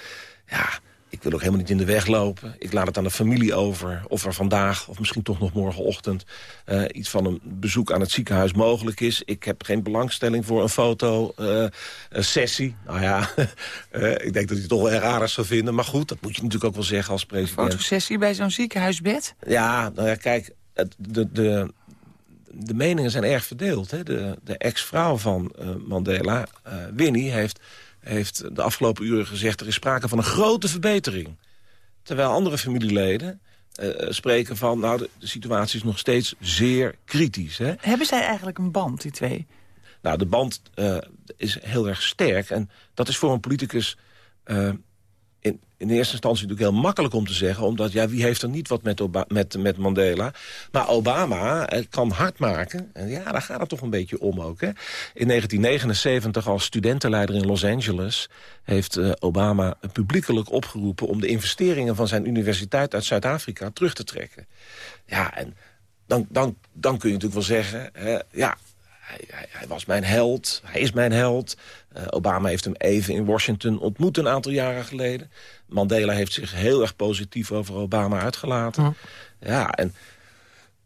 S10: ja, ik wil ook helemaal niet in de weg lopen. Ik laat het aan de familie over of er vandaag of misschien toch nog morgenochtend... eh, iets van een bezoek aan het ziekenhuis mogelijk is. Ik heb geen belangstelling voor een foto-sessie. nou ja, [laughs] eh, ik denk dat hij het toch wel erg aardig zou vinden. Maar goed, dat moet je natuurlijk ook wel zeggen als president.
S8: Fotosessie bij zo'n ziekenhuisbed?
S10: Ja, nou ja, kijk, het, de, de, de meningen zijn erg verdeeld. Hè. De, de ex-vrouw van eh, Mandela, eh, Winnie, heeft, heeft de afgelopen uren gezegd... er is sprake van een grote verbetering. Terwijl andere familieleden eh, spreken van... nou, de, de situatie is nog steeds zeer kritisch. Hè.
S8: Hebben zij eigenlijk een band, die twee?
S10: Nou, de band eh, is heel erg sterk. En dat is voor een politicus eh, in, in eerste instantie natuurlijk heel makkelijk om te zeggen. Omdat, ja, wie heeft er niet wat met, met, met Mandela? Maar Obama eh, kan hard maken. En ja, daar gaat het toch een beetje om ook. Hè? In 1979 als studentenleider in Los Angeles... heeft eh, Obama publiekelijk opgeroepen... om de investeringen van zijn universiteit uit Zuid-Afrika terug te trekken. Ja, en dan, dan, dan kun je natuurlijk wel zeggen... Hè, ja, hij, hij, hij, was mijn held, hij is mijn held. Uh, Obama heeft hem even in Washington ontmoet een aantal jaren geleden. Mandela heeft zich heel erg positief over Obama uitgelaten. Ja, ja en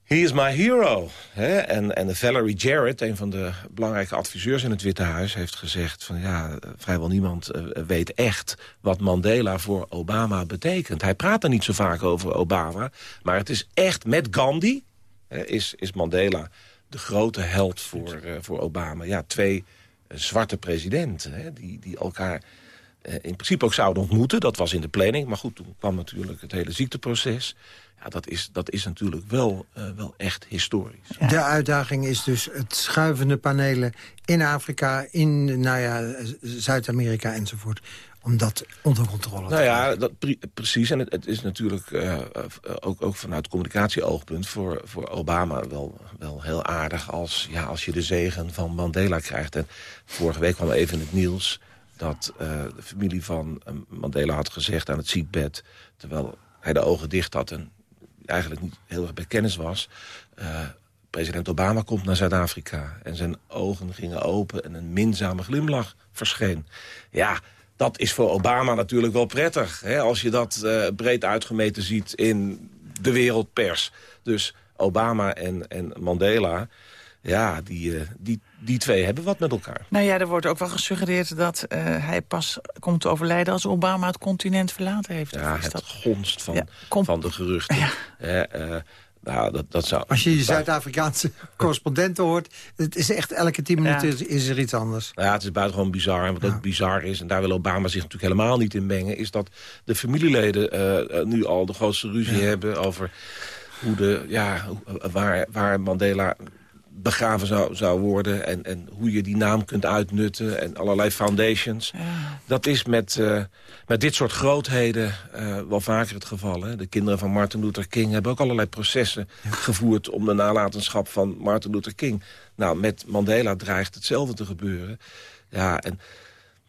S10: he is my hero. Hè? En, en Valerie Jarrett, een van de belangrijke adviseurs in het Witte Huis... heeft gezegd van ja, vrijwel niemand uh, weet echt wat Mandela voor Obama betekent. Hij praat er niet zo vaak over Obama, maar het is echt met Gandhi... Is, is Mandela de grote held voor, uh, voor Obama. Ja, twee uh, zwarte presidenten hè, die, die elkaar uh, in principe ook zouden ontmoeten. Dat was in de planning, maar goed, toen kwam natuurlijk het hele ziekteproces. Ja, dat is, dat is natuurlijk wel, wel echt historisch.
S7: Ja. De uitdaging is dus het schuivende panelen in Afrika, in nou ja, Zuid-Amerika enzovoort om dat onder controle te
S10: nou ja, dat, pre precies. En het, het is natuurlijk uh, ook, ook vanuit communicatieoogpunt voor, voor Obama wel, wel heel aardig als, ja, als je de zegen van Mandela krijgt. En vorige week kwam even in het nieuws dat uh, de familie van Mandela had gezegd aan het ziekbed... terwijl hij de ogen dicht had en eigenlijk niet heel erg bij kennis was... Uh, president Obama komt naar Zuid-Afrika... en zijn ogen gingen open en een minzame glimlach verscheen. Ja, dat is voor Obama natuurlijk wel prettig. Hè, als je dat uh, breed uitgemeten ziet in de wereldpers. Dus Obama en, en Mandela... Ja, die, uh, die, die twee hebben wat met elkaar.
S8: Nou ja, er wordt ook wel gesuggereerd dat uh, hij pas komt te overlijden... als Obama het continent verlaten heeft.
S10: Ja, het dat... gonst van, ja, van de geruchten. Ja. Uh, nou, dat, dat zou...
S11: Als je je Zuid-Afrikaanse [laughs] correspondenten hoort... het is echt elke tien minuten ja. is er iets anders.
S10: Nou ja, het is buitengewoon bizar. En wat ook bizar is, en daar wil Obama zich natuurlijk helemaal niet in mengen... is dat de familieleden nu al de grootste ruzie hebben over hoe de, ja, waar, waar Mandela begraven zou, zou worden... En, en hoe je die naam kunt uitnutten en allerlei foundations. Ja. Dat is met, uh, met dit soort grootheden uh, wel vaker het geval. Hè? De kinderen van Martin Luther King hebben ook allerlei processen ja. gevoerd... om de nalatenschap van Martin Luther King. Nou, met Mandela dreigt hetzelfde te gebeuren. Ja, en...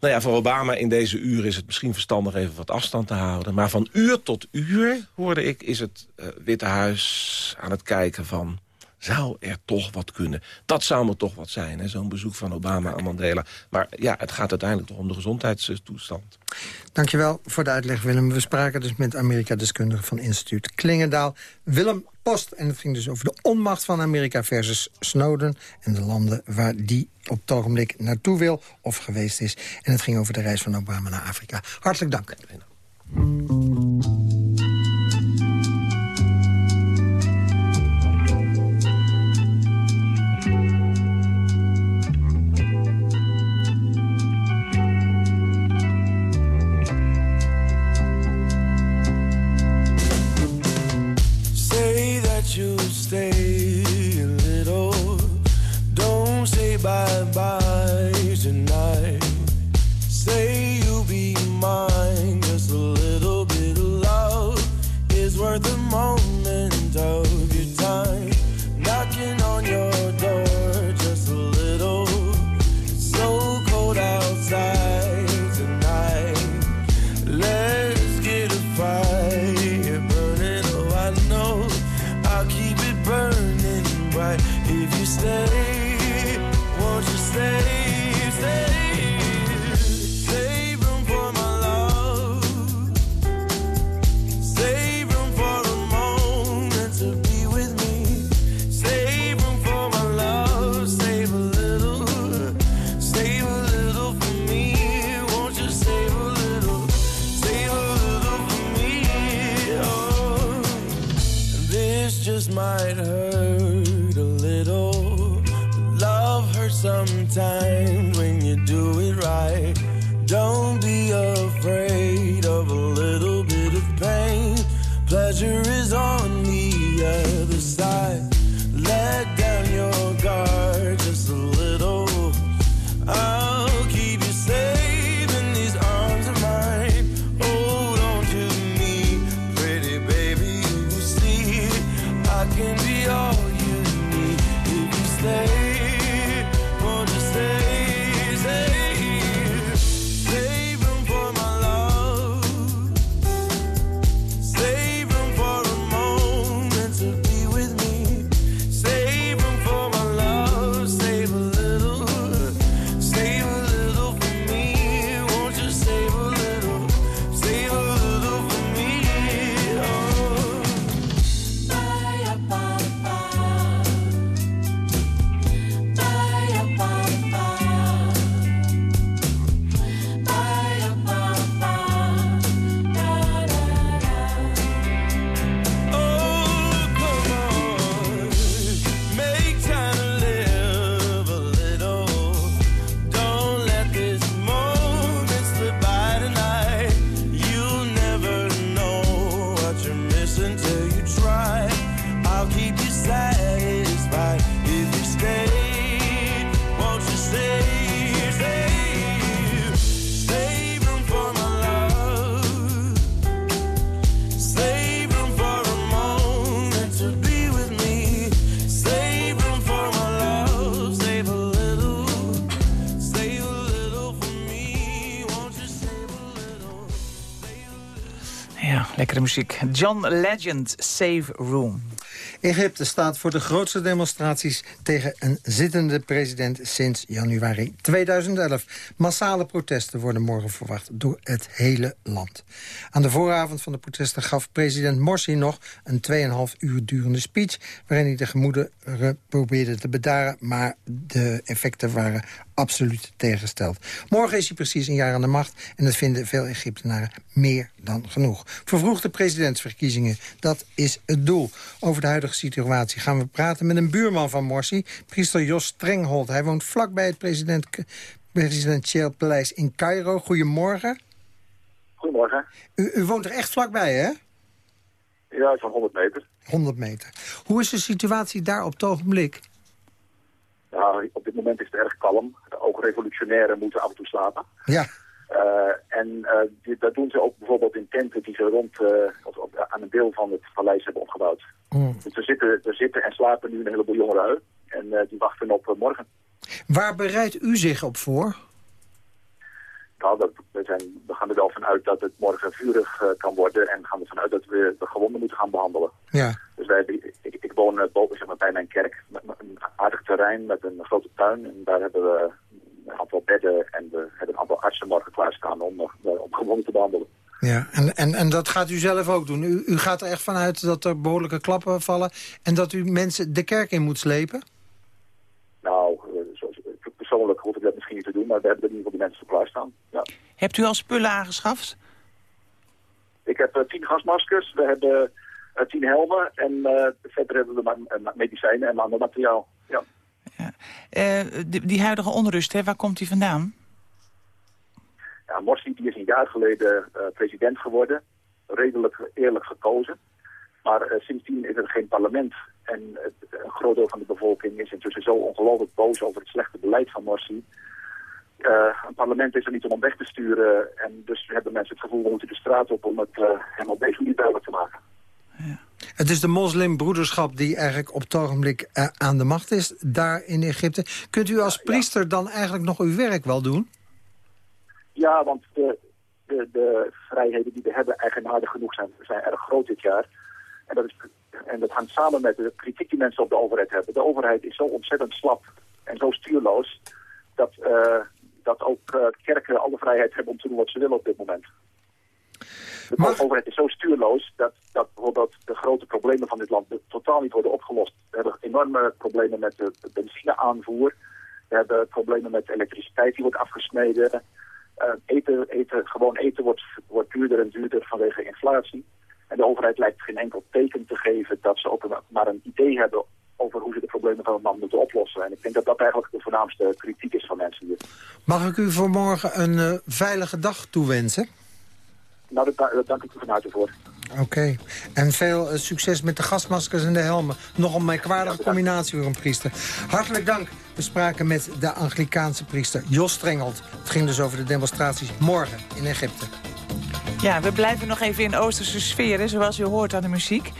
S10: Nou ja, voor Obama in deze uur is het misschien verstandig even wat afstand te houden. Maar van uur tot uur, hoorde ik, is het uh, Witte Huis aan het kijken van zou er toch wat kunnen. Dat zou me toch wat zijn, zo'n bezoek van Obama aan Mandela. Maar ja, het gaat uiteindelijk toch om de gezondheidstoestand.
S11: Dankjewel voor de uitleg, Willem. We spraken dus met Amerika-deskundige van instituut Klingendaal, Willem Post. En het ging dus over de onmacht van Amerika versus Snowden... en de landen waar die op het ogenblik naartoe wil of geweest is. En het ging over de reis van Obama naar Afrika. Hartelijk dank.
S8: by and by. John Legend, Save Room.
S7: Egypte staat voor de grootste demonstraties tegen een zittende president sinds januari 2011. Massale protesten worden morgen verwacht door het hele land. Aan de vooravond van de protesten gaf president Morsi nog een 2,5 uur durende speech... waarin hij de gemoederen probeerde te bedaren, maar de effecten waren absoluut tegengesteld. Morgen is hij precies een jaar aan de macht en dat vinden veel Egyptenaren meer dan genoeg. Vervroegde presidentsverkiezingen, dat is het doel. Over de huidige situatie gaan we praten met een buurman van Morsi, priester Jos Strenghold. Hij woont vlakbij het president, presidentieel paleis in Cairo. Goedemorgen.
S12: Goedemorgen.
S7: U, u woont er echt vlakbij, hè?
S12: Ja, zo'n 100 meter.
S7: 100 meter. Hoe is de situatie daar op het ogenblik?
S12: Nou, op dit moment is het erg kalm. Ook revolutionairen moeten af en toe slapen.
S7: Ja.
S12: Uh, en uh, die, dat doen ze ook bijvoorbeeld in tenten die ze rond uh, aan een deel van het paleis hebben opgebouwd. Mm. Dus er zitten, er zitten en slapen nu een heleboel jongelui. En die wachten op morgen.
S7: Waar bereidt u zich op voor?
S12: Dat, we, zijn, we gaan er wel vanuit dat het morgen vurig kan worden. En gaan er vanuit dat we de gewonden moeten gaan behandelen.
S7: Ja.
S12: Dus wij, ik, ik woon boven zeg maar, bij mijn kerk. Met, een aardig terrein met een grote tuin. En daar hebben we een aantal bedden en we hebben een aantal artsen morgen klaarstaan om, om gewonden te behandelen.
S7: Ja, en, en, en dat gaat u zelf ook doen? U, u gaat er echt vanuit dat er behoorlijke klappen vallen... en dat u mensen de kerk in moet slepen?
S12: Nou, persoonlijk hoef ik dat misschien niet te doen... maar we hebben in ieder geval de mensen klaarstaan. Ja.
S8: Hebt u al spullen aangeschaft?
S12: Ik heb uh, tien gasmaskers, we hebben uh, tien helmen... en uh, verder hebben we medicijnen en ander materiaal. Ja.
S8: Ja. Die, die, huidige onrust, hè, waar komt die vandaan?
S12: Ja, Morsi die is een jaar geleden president geworden. Redelijk eerlijk gekozen. Maar uh, sindsdien is er geen parlement. En uh, een groot deel van de bevolking is intussen zo ongelooflijk boos over het slechte beleid van Morsi. Een parlement is er niet om hem weg te sturen. En dus hebben mensen het gevoel, we moeten de straat op om het hem op deze manier duidelijk te maken.
S7: Ja. Het is de moslimbroederschap die eigenlijk op het ogenblik aan de macht is, daar in Egypte. Kunt u als priester dan eigenlijk nog uw werk wel doen?
S12: Ja, want de, de, de, vrijheden die we hebben eigenaardig genoeg zijn, zijn erg groot dit jaar. En dat, is, en dat hangt samen met de kritiek die mensen op de overheid hebben. De overheid is zo ontzettend slap en zo stuurloos... dat, uh, dat ook uh, kerken alle vrijheid hebben om te doen wat ze willen op dit moment. De maar... overheid is zo stuurloos dat, dat bijvoorbeeld de grote problemen van dit land totaal niet worden opgelost. We hebben enorme problemen met de benzineaanvoer. We hebben problemen met elektriciteit die wordt afgesneden. Uh, eten, eten, gewoon eten wordt, wordt duurder en duurder vanwege inflatie. En de overheid lijkt geen enkel teken te geven dat ze ook maar een idee hebben over hoe ze de problemen van het land moeten oplossen. En ik denk dat dat eigenlijk de voornaamste kritiek is van mensen hier.
S7: Mag ik u voor morgen een uh, veilige dag toewensen?
S12: Nou, daar, dank ik u van harte voor.
S7: Oké. Okay. En veel uh, succes met de gasmaskers en de helmen. Nog een merkwaardige ja, combinatie voor een priester. Hartelijk dank. We spraken met de Anglikaanse priester Jos Strengelt. Het ging dus over de demonstraties morgen in Egypte.
S8: Ja, we blijven nog even in Oosterse sferen, zoals u hoort aan de muziek.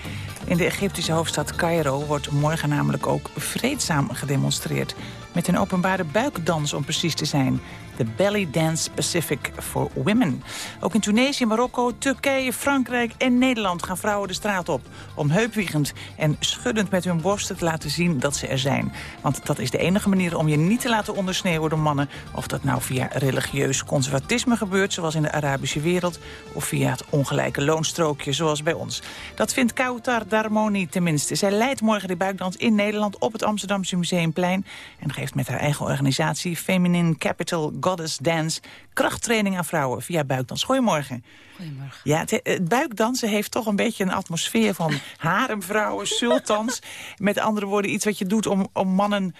S8: In de Egyptische hoofdstad Cairo wordt morgen namelijk ook vreedzaam gedemonstreerd. Met een openbare buikdans om precies te zijn. De Belly Dance Pacific for Women. Ook in Tunesië, Marokko, Turkije, Frankrijk en Nederland gaan vrouwen de straat op. Om heupwiegend en schuddend met hun borsten te laten zien dat ze er zijn. Want dat is de enige manier om je niet te laten ondersneeuwen door mannen. Of dat nou via religieus conservatisme gebeurt, zoals in de Arabische wereld. Of via het ongelijke loonstrookje, zoals bij ons. Dat vindt Kautar Darmoni tenminste. Zij leidt morgen de buikdans in Nederland op het Amsterdamse Museumplein. En geeft met haar eigen organisatie Feminine Capital Goddess Dance krachttraining aan vrouwen via buikdans. Goedemorgen.
S13: Goedemorgen.
S8: Ja, het, het, buikdansen heeft toch een beetje een atmosfeer van [laughs] haremvrouwen, sultans. Met andere woorden, iets wat je doet om, om mannen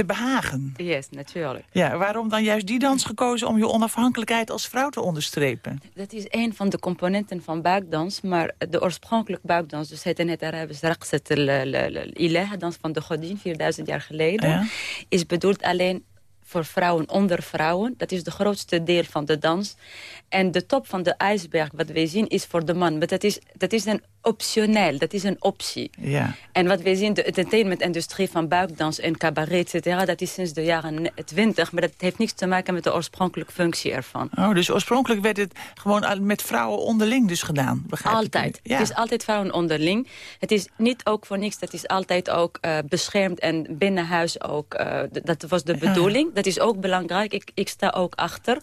S8: te behagen.
S13: Yes, natuurlijk.
S8: Ja, waarom dan juist die dans gekozen om je onafhankelijkheid als vrouw te onderstrepen?
S13: Dat is een van de componenten van buikdans, maar de oorspronkelijke buikdans, dus het in het Arabisch raqsat al-ilaha, dans van de godin, 4000 jaar geleden, ja? is bedoeld alleen voor vrouwen onder vrouwen. Dat is de grootste deel van de dans. En de top van de ijsberg, wat wij zien, is voor de man. Maar dat is, dat is een optioneel. Dat is een optie.
S8: Ja.
S13: En wat we zien, de entertainmentindustrie van buikdans en cabaret, et cetera, dat is sinds de jaren 20. Maar dat heeft niks te maken met de oorspronkelijke functie ervan.
S8: Oh, dus oorspronkelijk werd het gewoon met vrouwen onderling dus gedaan, begrijp
S13: Altijd.
S8: Ja.
S13: Het is altijd vrouwen onderling. Het is niet ook voor niks, dat is altijd ook uh, beschermd en binnenhuis ook. Uh, dat was de bedoeling. Dat is ook belangrijk. Ik, ik sta ook achter.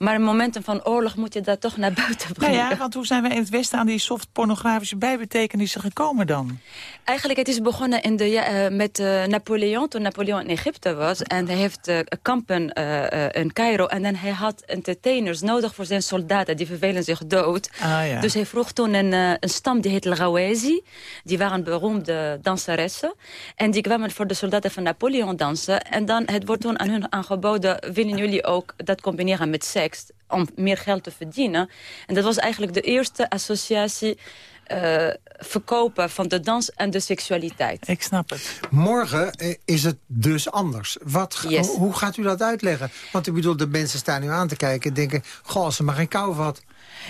S13: Maar in momenten van oorlog moet je dat toch naar buiten brengen. [laughs]
S8: Nou ja, want hoe zijn we in het Westen aan die soft pornografische bijbetekenissen gekomen dan?
S13: Eigenlijk, het is begonnen in de, uh, met uh, Napoleon, toen Napoleon in Egypte was. En hij heeft uh, kampen in Cairo. En dan hij had entertainers nodig voor zijn soldaten. Die vervelen zich dood.
S8: Ah, ja.
S13: Dus hij vroeg toen een, een stam, die heet Rawezi. Die waren beroemde danseressen. En die kwamen voor de soldaten van Napoleon dansen. En dan, het wordt toen aan hun aangeboden... willen jullie ook dat combineren met seks? Om meer geld te verdienen. En dat was eigenlijk de eerste associatie uh, verkopen van de dans en de seksualiteit.
S8: Ik snap het.
S7: Morgen is het dus anders. Wat,
S13: Yes.
S7: Hoe gaat u dat uitleggen? Want ik bedoel, de mensen staan nu aan te kijken en denken... goh, als ze maar geen kou vat.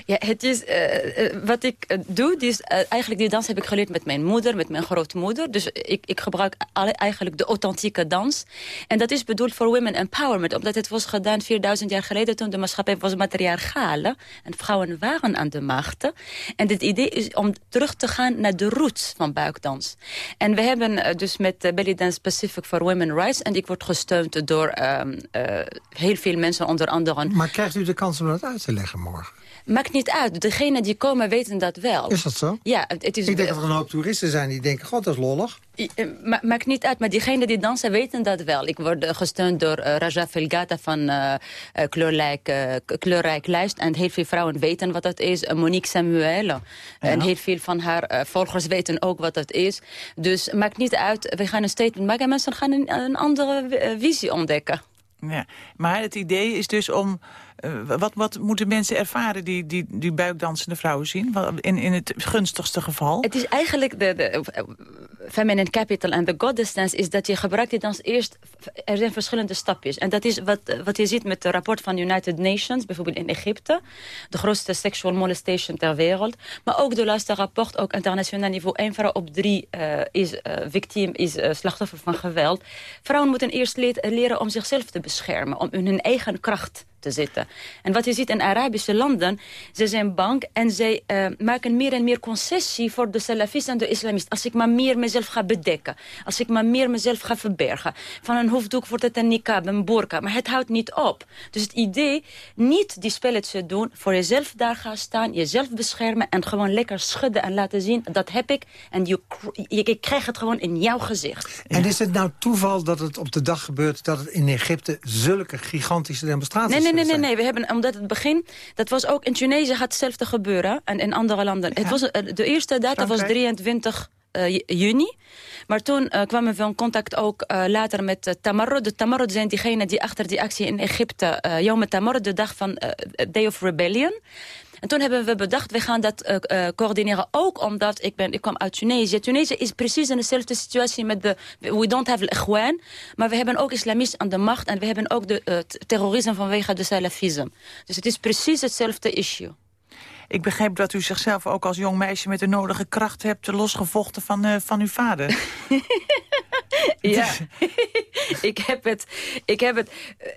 S13: Ja, het is, uh, uh, wat ik uh, doe, is, eigenlijk die dans heb ik geleerd met mijn moeder, met mijn grootmoeder. Dus ik, ik gebruik eigenlijk de authentieke dans. En dat is bedoeld voor women empowerment, omdat het was gedaan 4000 jaar geleden toen de maatschappij was matriarchale. En vrouwen waren aan de macht. En het idee is om terug te gaan naar de roots van buikdans. En we hebben dus met Belly Dance Pacific for Women Rights, en ik word gesteund door heel veel mensen, onder andere...
S7: Maar krijgt u de kans om dat uit te leggen morgen?
S13: Maakt niet uit. Degenen die komen weten dat wel.
S7: Is dat zo?
S13: Ja, het is...
S7: Ik denk dat er een hoop toeristen zijn die denken, god, dat is lollig.
S13: Ma maakt niet uit, maar diegenen die dansen weten dat wel. Ik word uh, gesteund door uh, Raja Felgata van uh, Kleurrijk, Kleurrijk Lijst. En heel veel vrouwen weten wat dat is. Monique Samuel. Ja. En heel veel van haar volgers weten ook wat dat is. Dus maakt niet uit. We gaan een statement maken en mensen gaan een, een andere visie ontdekken.
S8: Ja, maar het idee is dus om... Uh, wat, wat moeten mensen ervaren die, die, die buikdansende vrouwen zien? In, in het gunstigste geval?
S13: Het is eigenlijk de, de feminine capital en de goddess is dat je gebruikt die dans eerst... Er zijn verschillende stapjes. En dat is wat, wat je ziet met het rapport van United Nations... bijvoorbeeld in Egypte. De grootste sexual molestation ter wereld. Maar ook de laatste rapport, ook internationaal niveau... één vrouw op drie is uh, is slachtoffer van geweld. Vrouwen moeten eerst le leren om zichzelf te beschermen. Om hun eigen kracht te zitten. En wat je ziet in Arabische landen, ze zijn bang en zij uh, maken meer en meer concessie voor de salafisten en de islamisten. Als ik maar meer mezelf ga bedekken, als ik maar meer mezelf ga verbergen. Van een hoofddoek wordt het een niqab, een burka, maar het houdt niet op. Dus het idee, niet die spelletjes doen, voor jezelf daar gaan staan, jezelf beschermen en gewoon lekker schudden en laten zien, dat heb ik. En je, je krijgt het gewoon in jouw gezicht.
S7: En is het nou toeval dat het op de dag gebeurt dat het in Egypte zulke gigantische demonstraties
S13: nee, Nee, nee, nee, nee. We hebben, omdat het begin... Dat was ook in Tunesië gaat hetzelfde gebeuren. En in andere landen. Ja. Het was, de eerste data was 23 uh, juni. Maar toen uh, kwamen we in contact ook uh, later met Tamarod. De Tamarod zijn diegenen die achter die actie in Egypte... Uh, Yom Tamarod, de dag van Day of Rebellion... En toen hebben we bedacht, we gaan dat uh, uh, coördineren. Ook omdat, ik, ben, ik kwam uit Tunesië. Tunesië is precies in dezelfde situatie met de... We don't have al-Ikhwan. Maar we hebben ook islamisten aan de macht. En we hebben ook de uh, terrorisme vanwege de salafisme. Dus het is precies hetzelfde issue.
S8: Ik begreep dat u zichzelf ook als jong meisje met de nodige kracht hebt losgevochten van, uh, van uw vader. [laughs]
S13: ja, [laughs] ik heb het... Ik heb het uh,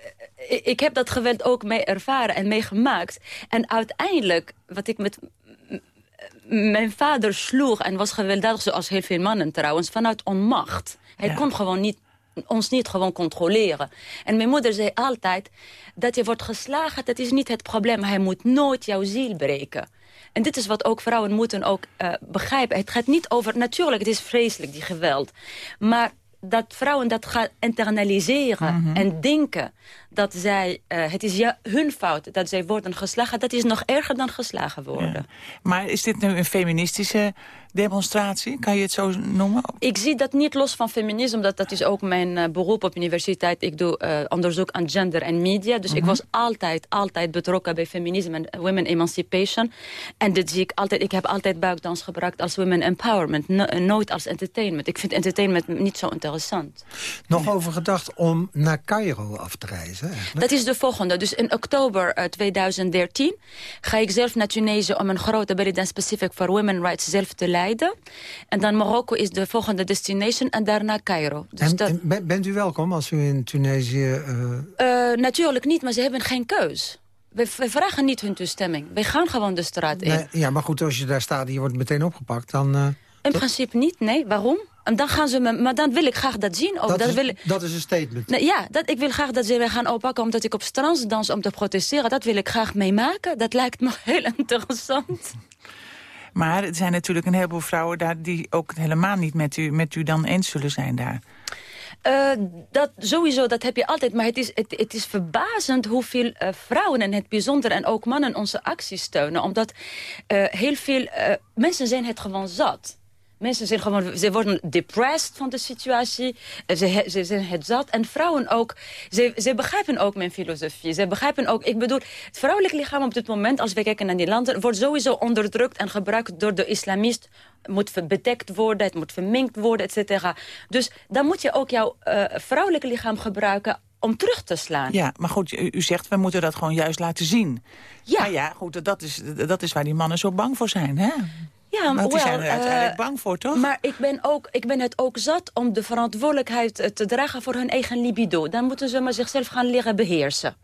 S13: ik heb dat geweld ook mee ervaren en meegemaakt. En uiteindelijk, wat ik met mijn vader sloeg en was gewelddadig, zoals heel veel mannen trouwens, vanuit onmacht. Hij ja. kon gewoon niet, ons niet gewoon controleren. En mijn moeder zei altijd, dat je wordt geslagen, dat is niet het probleem. Hij moet nooit jouw ziel breken. En dit is wat ook vrouwen moeten ook uh, begrijpen. Het gaat niet over, natuurlijk, het is vreselijk, die geweld. Maar dat vrouwen dat gaan internaliseren mm -hmm. en denken dat zij, uh, het is ja, hun fout dat zij worden geslagen, dat is nog erger dan geslagen worden. Ja.
S8: Maar is dit nu een feministische demonstratie? Kan je het zo noemen?
S13: Ik zie dat niet los van feminisme, omdat dat is ook mijn uh, beroep op universiteit. Ik doe uh, onderzoek aan gender en media. Dus ik
S8: Mhm.
S13: was altijd, altijd betrokken bij feminisme en women emancipation. En dit zie ik altijd. Ik heb altijd buikdans gebruikt als women empowerment, no, nooit als entertainment. Ik vind entertainment niet zo interessant.
S7: Nog over gedacht om naar Cairo af te reizen? Eigenlijk?
S13: Dat is de volgende. Dus in oktober uh, 2013 ga ik zelf naar Tunesië om een grote Beridan Specific for Women Rights zelf te leiden. En dan Marokko is de volgende destination en daarna Cairo. Dus
S7: en,
S13: dat...
S7: en ben, bent u welkom als u in Tunesië...
S13: Uh... natuurlijk niet, maar ze hebben geen keus. We, we, vragen niet hun toestemming. We gaan gewoon de straat in.
S7: Nee, ja, maar goed, als je daar staat en je wordt meteen opgepakt, dan... Uh,
S13: in principe niet, nee. Waarom? En dan gaan ze me, maar dan wil ik graag dat zien. Ook.
S7: Dat,
S13: dat,
S7: is,
S13: wil
S7: dat is een statement.
S13: Nee, ja, dat, ik wil graag dat ze me gaan oppakken omdat ik op strand dans om te protesteren. Dat wil ik graag meemaken. Dat lijkt me [laughs] heel interessant.
S8: Maar er zijn natuurlijk een heleboel vrouwen daar die ook helemaal niet met u, met u dan eens zullen zijn daar.
S13: Uh, dat sowieso, dat heb je altijd. Maar het is, het, is verbazend hoeveel uh, vrouwen en het bijzonder en ook mannen onze acties steunen. Omdat uh, heel veel mensen zijn het gewoon zat. Mensen zijn gewoon, ze worden depressed van de situatie. Ze, ze zijn het zat. En vrouwen ook, ze, ze begrijpen ook mijn filosofie. Ze begrijpen ook, ik bedoel, het vrouwelijk lichaam op dit moment, als we kijken naar die landen, wordt sowieso onderdrukt en gebruikt door de islamist. Het moet bedekt worden, het moet verminkt worden, et cetera. Dus dan moet je ook jouw uh, vrouwelijk lichaam gebruiken om terug te slaan.
S8: Ja, maar goed, u, u, zegt, we moeten dat gewoon juist laten zien.
S13: Ja.
S8: Maar ja, goed, dat is, dat is waar die mannen zo bang voor zijn, hè?
S13: Ja,
S8: Want die zijn er uiteindelijk
S13: uh,
S8: bang voor, toch?
S13: Maar ik ben, ook, ik ben het ook zat om de verantwoordelijkheid te dragen voor hun eigen libido. Dan moeten ze maar zichzelf gaan leren beheersen.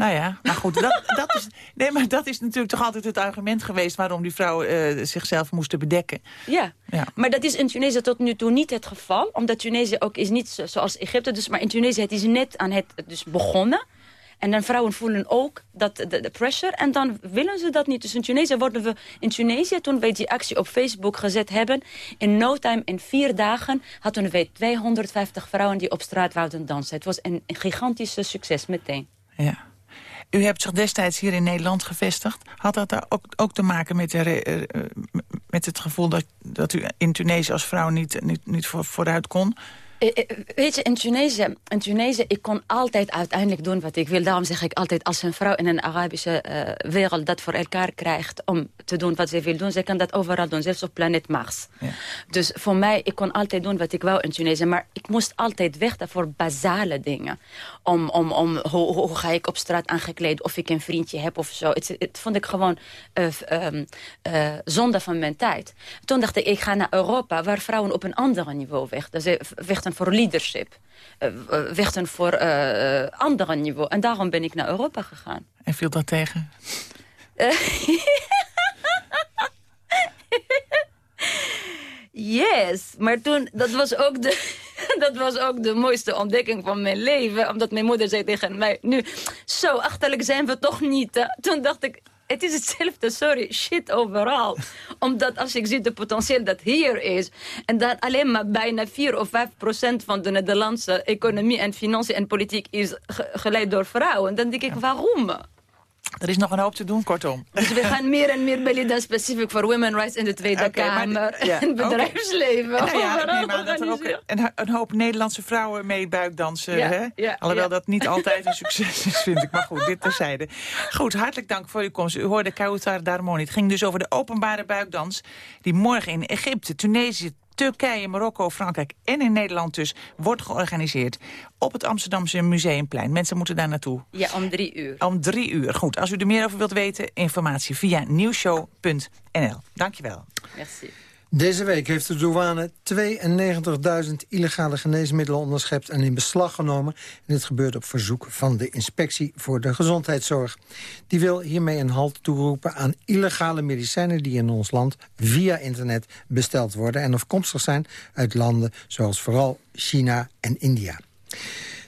S8: Nou ja, maar goed, dat, [laughs] dat, is, nee, maar dat is natuurlijk toch altijd het argument geweest... waarom die vrouwen uh, zichzelf moesten bedekken.
S13: Ja. ja, maar dat is in Tunesië tot nu toe niet het geval. Omdat Tunesië ook is niet zoals Egypte. Dus, maar in Tunesië het is net aan het dus begonnen. En dan vrouwen voelen ook dat de, de, pressure. En dan willen ze dat niet. Dus in Tunesië worden we... In Tunesië, toen wij die actie op Facebook gezet hebben... in no time, in vier dagen... hadden wij 250 vrouwen die op straat wouden dansen. Het was een, gigantisch succes meteen.
S8: Ja. U hebt zich destijds hier in Nederland gevestigd. Had dat daar ook, ook te maken met, de, uh, met het gevoel dat, dat u in Tunesië als vrouw niet, niet, niet voor, vooruit kon?
S13: Weet je, in Tunesië, in Tunesië, ik kon altijd uiteindelijk doen wat ik wil. Daarom zeg ik altijd, als een vrouw in een Arabische uh, wereld dat voor elkaar krijgt om te doen wat ze wil doen, ze kan dat overal doen, zelfs op planeet Mars. Ja. Dus voor mij, ik kon altijd doen wat ik wou in Tunesië, maar ik moest altijd weg voor basale dingen. Om, om, om hoe, hoe ga ik op straat aangekleed, of ik een vriendje heb of zo. Het, het vond ik gewoon uh, um, uh, zonde van mijn tijd. Toen dacht ik, ik ga naar Europa, waar vrouwen op een ander niveau vechten. Ze vechten voor leadership. Vechten voor uh, andere niveau. En daarom ben ik naar Europa gegaan.
S8: En viel dat tegen? [laughs]
S13: yes, maar toen, dat was ook de... [laughs] dat was ook de mooiste ontdekking van mijn leven. Omdat mijn moeder zei tegen mij... Nu, zo achterlijk zijn we toch niet. Hè? Toen dacht ik, het is hetzelfde, sorry, shit overal. Omdat als ik zie de potentieel dat hier is... en dat alleen maar bijna 4 of 5 procent van de Nederlandse economie en financiën en politiek is ge geleid door vrouwen... dan denk ik, waarom?
S8: Er is nog een hoop te doen, kortom.
S13: Dus we gaan meer en meer beliden specifiek voor women rights in de Tweede okay, Kamer. Maar, ja, en bedrijfsleven.
S8: Okay. Nou ja, nee, maar dat er ook een, een, hoop Nederlandse vrouwen mee buikdansen. Ja, hè? Ja, Alhoewel dat niet altijd een succes is, vind ik. Maar goed, dit terzijde. Goed, hartelijk dank voor uw komst. U hoorde Kautar Darmoni. Het ging dus over de openbare buikdans... die morgen in Egypte, Tunesië, Turkije, Marokko, Frankrijk en in Nederland dus wordt georganiseerd op het Amsterdamse Museumplein. Mensen moeten daar naartoe.
S13: Ja, om drie uur.
S8: Om drie uur. Goed, als u er meer over wilt weten, informatie via nieuwshow.nl. Dankjewel.
S13: Merci.
S7: Deze week heeft de douane 92.000 illegale geneesmiddelen onderschept en in beslag genomen. En dit gebeurt op verzoek van de Inspectie voor de Gezondheidszorg. Die wil hiermee een halt toeroepen aan illegale medicijnen die in ons land via internet besteld worden en afkomstig zijn uit landen zoals vooral China en India.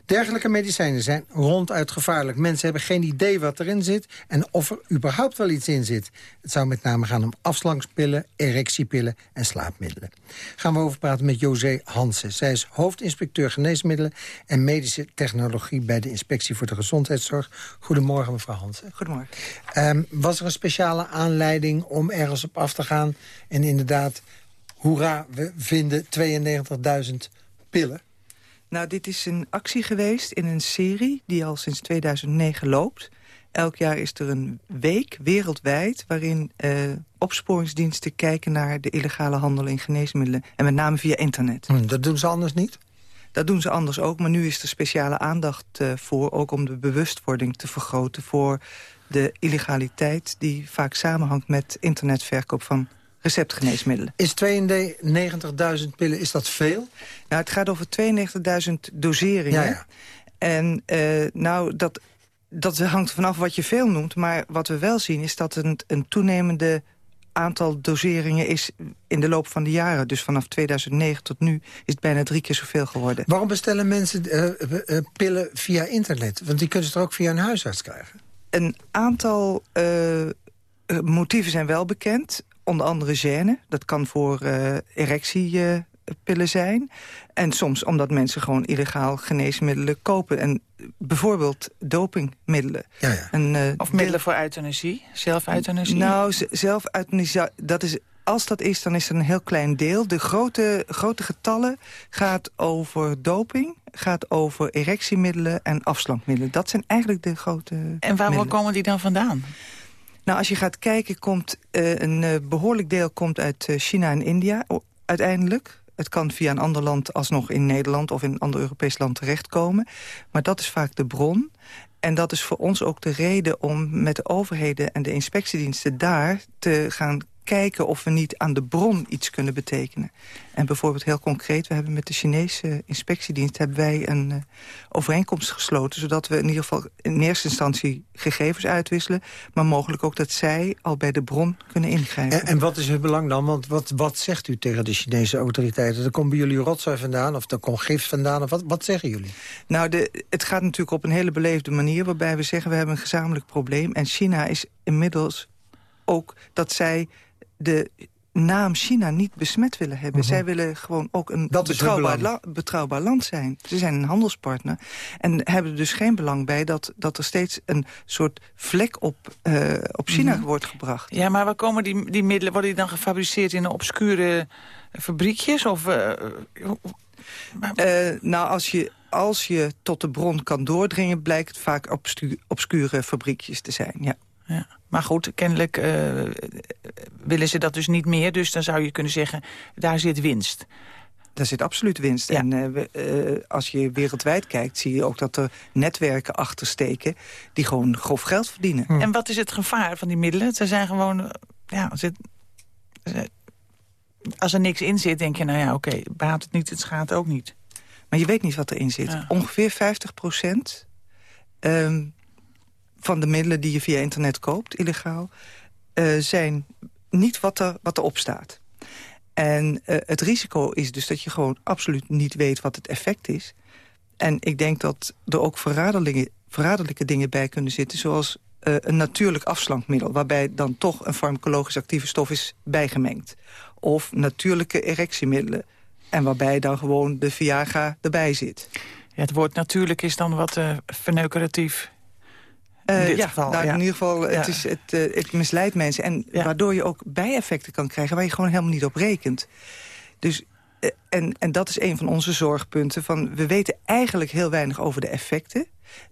S7: Dergelijke medicijnen zijn ronduit gevaarlijk. Mensen hebben geen idee wat erin zit en of er überhaupt wel iets in zit. Het zou met name gaan om afslangspillen, erectiepillen en slaapmiddelen. Gaan we over praten met José Hansen. Zij is hoofdinspecteur geneesmiddelen en medische technologie... bij de Inspectie voor de Gezondheidszorg. Goedemorgen, mevrouw Hansen.
S8: Goedemorgen.
S7: Um, was er een speciale aanleiding om ergens op af te gaan... en inderdaad hoera, we vinden 92.000 pillen?
S14: Nou, dit is een actie geweest in een serie die al sinds 2009 loopt. Elk jaar is er een week wereldwijd waarin uh, opsporingsdiensten kijken naar de illegale handel in geneesmiddelen. En met name via internet.
S7: Hm, dat doen ze anders niet?
S14: Dat doen ze anders ook, maar nu is er speciale aandacht uh, voor... ook om de bewustwording te vergroten voor de illegaliteit... die vaak samenhangt met internetverkoop van receptgeneesmiddelen.
S7: Is 92.000 pillen, is dat veel?
S14: Nou, het gaat over 92.000 doseringen. Ja, ja. En uh, nou, dat, dat hangt vanaf wat je veel noemt. Maar wat we wel zien is dat een, een toenemende aantal doseringen is in de loop van de jaren. Dus vanaf 2009 tot nu is het bijna drie keer zoveel geworden.
S7: Waarom bestellen mensen uh, uh, pillen via internet? Want die kunnen ze er ook via een huisarts krijgen.
S14: Een aantal motieven zijn wel bekend onder andere gêne. Dat kan voor uh, erectiepillen zijn. En soms omdat mensen gewoon illegaal geneesmiddelen kopen. En bijvoorbeeld dopingmiddelen.
S8: Ja, ja. En, uh, of middelen voor euthanasie? Zelf-euthanasie?
S14: Nou, zelf-euthanasie, dat is als dat is, dan is er een heel klein deel. De grote, grote getallen gaat over doping, gaat over erectiemiddelen en afslankmiddelen. Dat zijn eigenlijk de grote
S8: En waar komen die dan vandaan?
S14: Nou, als je gaat kijken, komt uh, een uh, behoorlijk deel komt uit uh, China en India uiteindelijk. Het kan via een ander land alsnog in Nederland of in een ander Europees land terechtkomen. Maar dat is vaak de bron. En dat is voor ons ook de reden om met de overheden en de inspectiediensten daar te gaan kijken of we niet aan de bron iets kunnen betekenen. En bijvoorbeeld heel concreet, we hebben met de Chinese inspectiedienst... hebben wij een uh, overeenkomst gesloten... zodat we in ieder geval in eerste instantie gegevens uitwisselen... maar mogelijk ook dat zij al bij de bron kunnen ingrijpen.
S7: En, en wat is het belang dan? Want wat, wat zegt u tegen de Chinese autoriteiten? Er komt bij jullie rotzooi vandaan of er komt gif vandaan? Of wat, wat zeggen jullie?
S14: Nou, de, het gaat natuurlijk op een hele beleefde manier... waarbij we zeggen we hebben een gezamenlijk probleem. En China is inmiddels ook dat zij de naam China niet besmet willen hebben. Mhm. Zij willen gewoon ook een betrouwbaar, betrouwbaar, land zijn. Ze zijn een handelspartner. En hebben er dus geen belang bij dat, dat er steeds een soort vlek op, uh, op China mhm. wordt gebracht.
S8: Ja, maar waar komen die, die middelen? Worden die dan gefabriceerd in obscure fabriekjes? Of, uh,
S14: nou, als je, als je tot de bron kan doordringen... blijkt het vaak obscure fabriekjes te zijn, ja.
S8: Ja. Maar goed, kennelijk uh, willen ze dat dus niet meer. Dus dan zou je kunnen zeggen, daar zit winst.
S14: Daar zit absoluut winst. Ja. En uh, als je wereldwijd kijkt, zie je ook dat er netwerken achter steken... die gewoon grof geld verdienen.
S8: Hm. En wat is het gevaar van die middelen? Ze zijn gewoon... Ja, als er niks in zit, denk je, nou ja, oké, okay, baat het niet, het schaadt ook niet.
S14: Maar je weet niet wat erin zit. Ongeveer 50 procent... Um, van de middelen die je via internet koopt, illegaal... Uh, zijn niet wat, er, wat erop staat. En uh, het risico is dus dat je gewoon absoluut niet weet wat het effect is. En ik denk dat er ook verraderlijke, dingen bij kunnen zitten... zoals uh, een natuurlijk afslankmiddel... waarbij dan toch een farmacologisch actieve stof is bijgemengd. Of natuurlijke erectiemiddelen. En waarbij dan gewoon de Viagra erbij zit.
S8: Het woord natuurlijk is dan wat uh, verneukeratief
S14: uh, ja, geval, nou, in ieder geval, het, is, het, uh, het misleidt mensen. En waardoor je ook bijeffecten kan krijgen waar je gewoon helemaal niet op rekent. Dus, uh, en, en dat is een van onze zorgpunten. Van, we weten eigenlijk heel weinig over de effecten.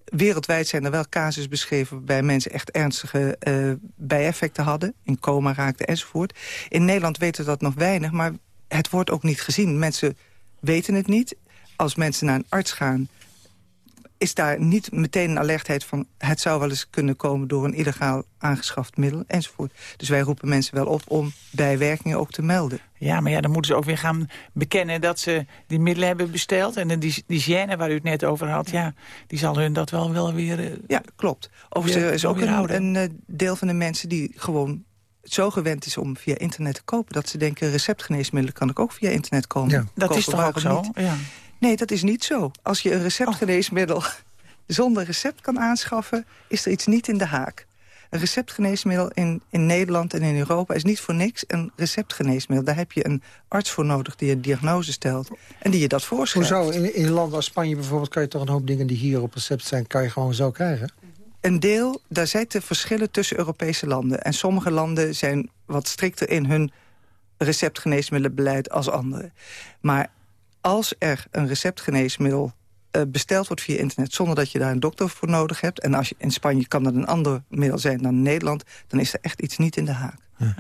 S14: Wereldwijd zijn er wel casus beschreven... waarbij mensen echt ernstige bijeffecten hadden. In coma raakten enzovoort. In Nederland weten we dat nog weinig, maar het wordt ook niet gezien. Mensen weten het niet. Als mensen naar een arts gaan is daar niet meteen een alertheid van... het zou wel eens kunnen komen door een illegaal aangeschaft middel enzovoort. Dus wij roepen mensen wel op om bijwerkingen ook te melden.
S8: Ja, maar ja, dan moeten ze ook weer gaan bekennen dat ze die middelen hebben besteld. En die, die gêne waar u het net over had, ja, die zal hun dat wel, wel weer... Uh,
S14: ja, klopt. Overigens is ook een, een uh, deel van de mensen die gewoon zo gewend is om via internet te kopen... dat ze denken, receptgeneesmiddelen kan ik ook via internet komen. Ja.
S8: Dat is toch ook zo? Ja.
S14: Nee, dat is niet zo. Als je een receptgeneesmiddel oh. [laughs] zonder recept kan aanschaffen... is er iets niet in de haak. Een receptgeneesmiddel in, in Nederland en in Europa is niet voor niks een receptgeneesmiddel. Daar heb je een arts voor nodig die een diagnose stelt en die je dat voorschrijft.
S7: Hoezo? In, in landen als Spanje bijvoorbeeld kan je toch een hoop dingen die hier op recept zijn... kan je gewoon zo krijgen?
S14: Een deel, daar zitten verschillen tussen Europese landen. En sommige landen zijn wat strikter in hun receptgeneesmiddelenbeleid als andere. Maar als er een receptgeneesmiddel uh, besteld wordt via internet... zonder dat je daar een dokter voor nodig hebt... en als je, in Spanje kan dat een ander middel zijn dan in Nederland... dan is er echt iets niet in de haak. Ja.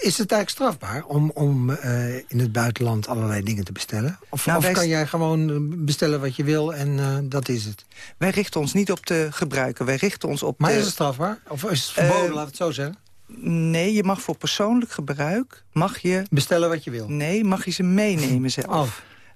S7: Is het eigenlijk strafbaar om, om uh, in het buitenland allerlei dingen te bestellen? Of, nou, of kan jij gewoon bestellen wat je wil en uh, dat is het?
S14: Wij richten ons niet op te gebruiken. Wij richten ons op
S7: maar
S14: de,
S7: is het strafbaar? Of is het verboden, laat het zo zeggen?
S14: Nee, je mag voor persoonlijk gebruik... mag je
S7: bestellen wat je wil?
S14: Nee, mag je ze meenemen zelf. Oh.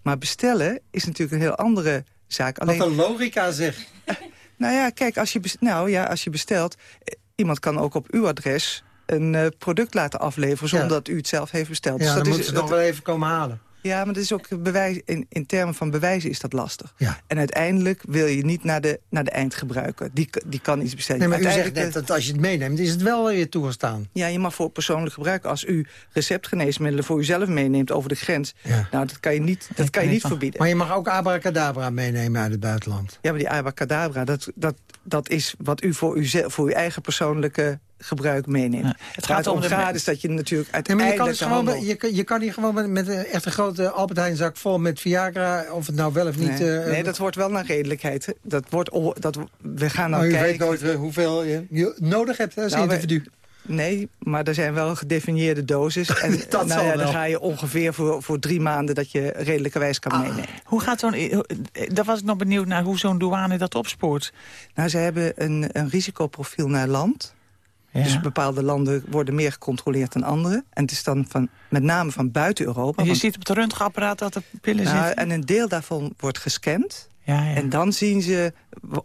S14: Maar bestellen is natuurlijk een heel andere zaak.
S7: Alleen... Wat een logica zeg. [laughs]
S14: nou ja, kijk, als je, nou ja, als je bestelt... Eh, iemand kan ook op uw adres een uh, product laten afleveren... zonder dat u het zelf heeft besteld.
S7: Ja, dus dat dan is, moeten ze nog wel even komen halen.
S14: Ja, maar dat is ook bewijs, in, in termen van bewijzen is dat lastig. Ja. En uiteindelijk wil je niet naar de, naar de eindgebruiker. Die, die kan iets bestellen.
S7: Nee, maar u zegt net dat als je het meeneemt, is het wel weer toegestaan.
S14: Ja, je mag voor persoonlijk gebruik. Als u receptgeneesmiddelen voor uzelf meeneemt over de grens... Ja. nou, dat kan je niet, dat kan je niet verbieden.
S7: Maar je mag ook abracadabra meenemen uit het buitenland.
S14: Ja, maar die abracadabra, dat, dat, dat is wat u voor, uw, voor uw eigen persoonlijke gebruik meenemen. het gaat om de is dat je natuurlijk uiteindelijk...
S7: Ja, maar je, kan gewoon, je, kan, je kan hier gewoon met, met een echt een grote Albert Heijn zak vol met Viagra... of het nou wel of niet...
S14: Nee, uh, nee dat wordt wel naar redelijkheid. Dat wordt, dat, we gaan dan
S7: nou,
S14: kijken...
S7: weet nooit uh, hoeveel je, je, nodig hebt als nou, individu.
S14: Nee, maar er zijn wel gedefinieerde doses. [laughs] En dat nou ja, dan ga je ongeveer voor, voor drie maanden dat je redelijkerwijs kan ah, meenemen.
S8: Hoe gaat zo'n... Eh, daar was ik nog benieuwd naar hoe zo'n douane dat opspoort.
S14: Nou, ze hebben een, een risicoprofiel naar land. Dus bepaalde landen worden meer gecontroleerd dan andere. En het is dan van, met name van buiten Europa.
S8: je ziet op het röntgenapparaat dat er pillen nou, zitten?
S14: En een deel daarvan wordt gescand. Ja, ja. En dan zien ze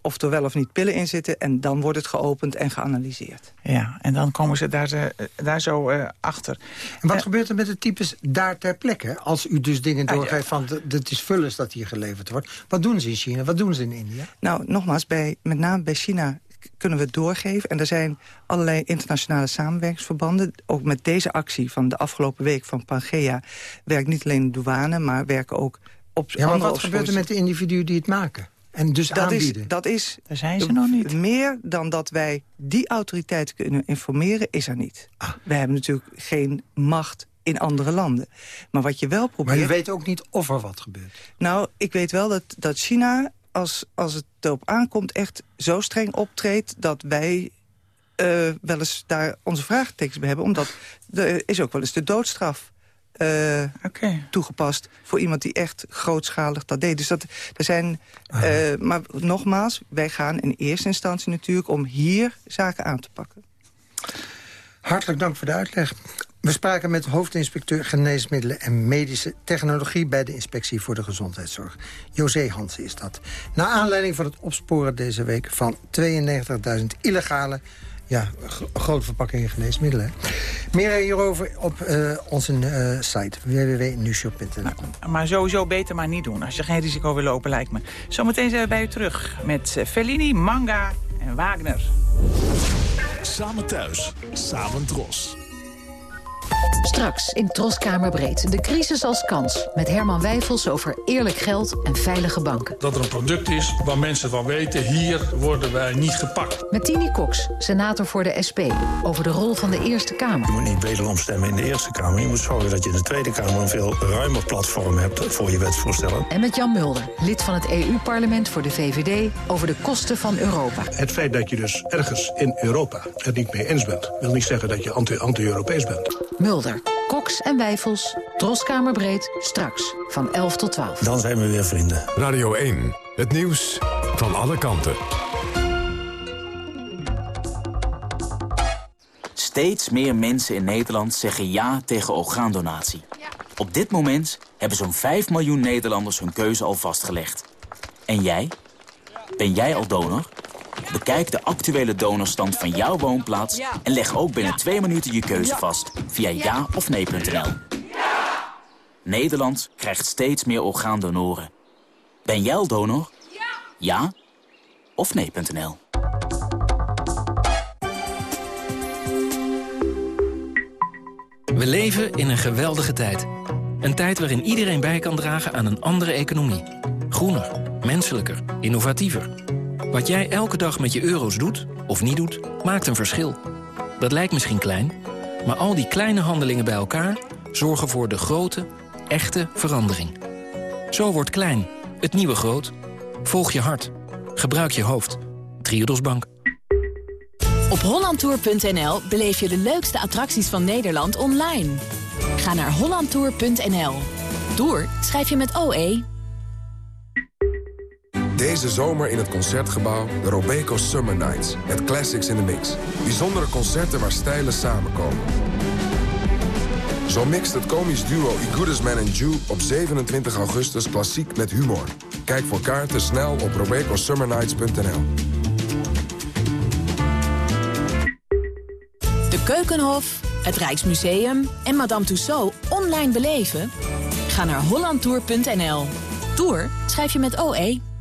S14: of er wel of niet pillen in zitten. En dan wordt het geopend en geanalyseerd.
S8: Ja, en dan komen ze daar, eh, daar zo uh, achter.
S7: En wat uh, gebeurt er met de types daar ter plekke? Als u dus dingen ah, doorgeeft van het is vullis dat hier geleverd wordt. Wat doen ze in China? Wat doen ze in India?
S14: Nou, nogmaals, bij, met name bij China kunnen we doorgeven. En er zijn allerlei internationale samenwerkingsverbanden. Ook met deze actie van de afgelopen week van Pangea... werkt niet alleen de douane, maar werken ook op
S7: ja, maar wat gebeurt er met de individuen die het maken? En dus
S14: dat
S7: aanbieden?
S14: Is, dat is...
S8: Daar zijn ze nog niet.
S14: Meer dan dat wij die autoriteiten kunnen informeren, is er niet. Ah. Wij hebben natuurlijk geen macht in andere landen. Maar wat je wel probeert...
S7: Maar je weet ook niet of er wat gebeurt.
S14: Nou, ik weet wel dat, dat China als, als het erop aankomt echt zo streng optreedt... dat wij uh, wel eens daar onze vraagtekens bij hebben. Omdat er is ook wel eens de doodstraf uh, toegepast... voor iemand die echt grootschalig dat deed. Dus dat, er zijn, uh, maar nogmaals, wij gaan in eerste instantie natuurlijk... om hier zaken aan te pakken.
S7: Hartelijk dank voor de uitleg. We spraken met hoofdinspecteur geneesmiddelen en medische technologie... bij de Inspectie voor de Gezondheidszorg. José Hansen is dat. Na aanleiding van het opsporen deze week van 92.000 illegale... Ja, grote verpakkingen geneesmiddelen. Meer hierover op uh, onze uh, site www.nushop.nl.
S8: Nou, maar sowieso beter maar niet doen als je geen risico wil lopen, lijkt me. Zometeen zijn we bij u terug met eh, Fellini, Manga en Wagner.
S15: Samen thuis, samen dros.
S16: Straks in Troskamerbreed. De crisis als kans. Met Herman Wijfels over eerlijk geld en veilige banken.
S17: Dat er een product is waar mensen van weten... hier worden wij niet gepakt.
S16: Met Tini Cox, senator voor de SP. Over de rol van de Eerste Kamer.
S18: Je moet niet wederom stemmen in de Eerste Kamer. Je moet zorgen dat je in de Tweede Kamer... een veel ruimer platform hebt voor je wetsvoorstellen.
S16: En met Jan Mulder, lid van het EU-parlement voor de VVD... over de kosten van Europa.
S19: Het feit dat je dus ergens in Europa het niet mee eens bent... wil niet zeggen dat je anti-Europees bent.
S16: Mulder. Koks en Wijfels, Troskamerbreed, straks van 11 tot 12.
S18: Dan zijn we weer vrienden.
S6: Radio 1, het nieuws van alle kanten.
S20: Steeds meer mensen in Nederland zeggen ja tegen orgaandonatie. Op dit moment hebben zo'n 5 miljoen Nederlanders hun keuze al vastgelegd. En jij? Ben jij al donor? Bekijk de actuele donorstand van jouw woonplaats... en leg ook binnen twee minuten je keuze vast via ja of nee.nl. Nederland krijgt steeds meer orgaandonoren. Ben jij al donor? Ja of nee.nl.
S21: We leven in een geweldige tijd. Een tijd waarin iedereen bij kan dragen aan een andere economie. Groener, menselijker, innovatiever... Wat jij elke dag met je euro's doet, of niet doet, maakt een verschil. Dat lijkt misschien klein, maar al die kleine handelingen bij elkaar zorgen voor de grote, echte verandering. Zo wordt klein, het nieuwe groot. Volg je hart. Gebruik je hoofd. Triodos Bank.
S20: Op hollandtour.nl beleef je de leukste attracties van Nederland online. Ga naar hollandtour.nl. Tour schrijf je met OE.
S22: Deze zomer in het Concertgebouw de Robeco Summer Nights. Met classics in the mix. Bijzondere concerten waar stijlen samenkomen. Zo mixt het komisch duo I Goodest Man and Jew op 27 augustus klassiek met humor. Kijk voor kaarten snel op robecosummernights.nl.
S20: De Keukenhof, het Rijksmuseum en Madame Tussauds online beleven? Ga naar hollandtour.nl. Tour schrijf je met OE.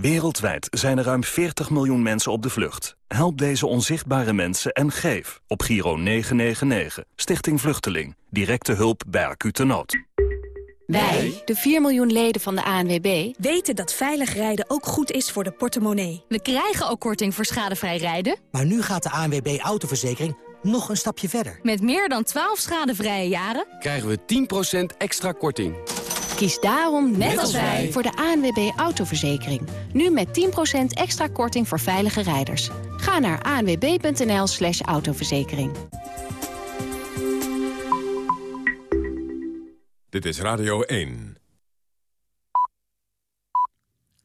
S23: Wereldwijd zijn er ruim 40 miljoen mensen op de vlucht. Help deze onzichtbare mensen en geef op Giro 999, Stichting Vluchteling. Directe hulp bij acute nood.
S16: Wij, de 4 miljoen leden van de ANWB, weten dat veilig rijden ook goed is voor de portemonnee. We krijgen ook korting voor schadevrij rijden.
S24: Maar nu gaat de ANWB Autoverzekering nog een stapje verder.
S16: Met meer dan 12 schadevrije jaren
S25: krijgen we 10% extra korting.
S16: Kies daarom, net, als wij, voor de ANWB Autoverzekering. Nu met 10% extra korting voor veilige rijders. Ga naar anwb.nl slash autoverzekering.
S26: Dit is Radio 1.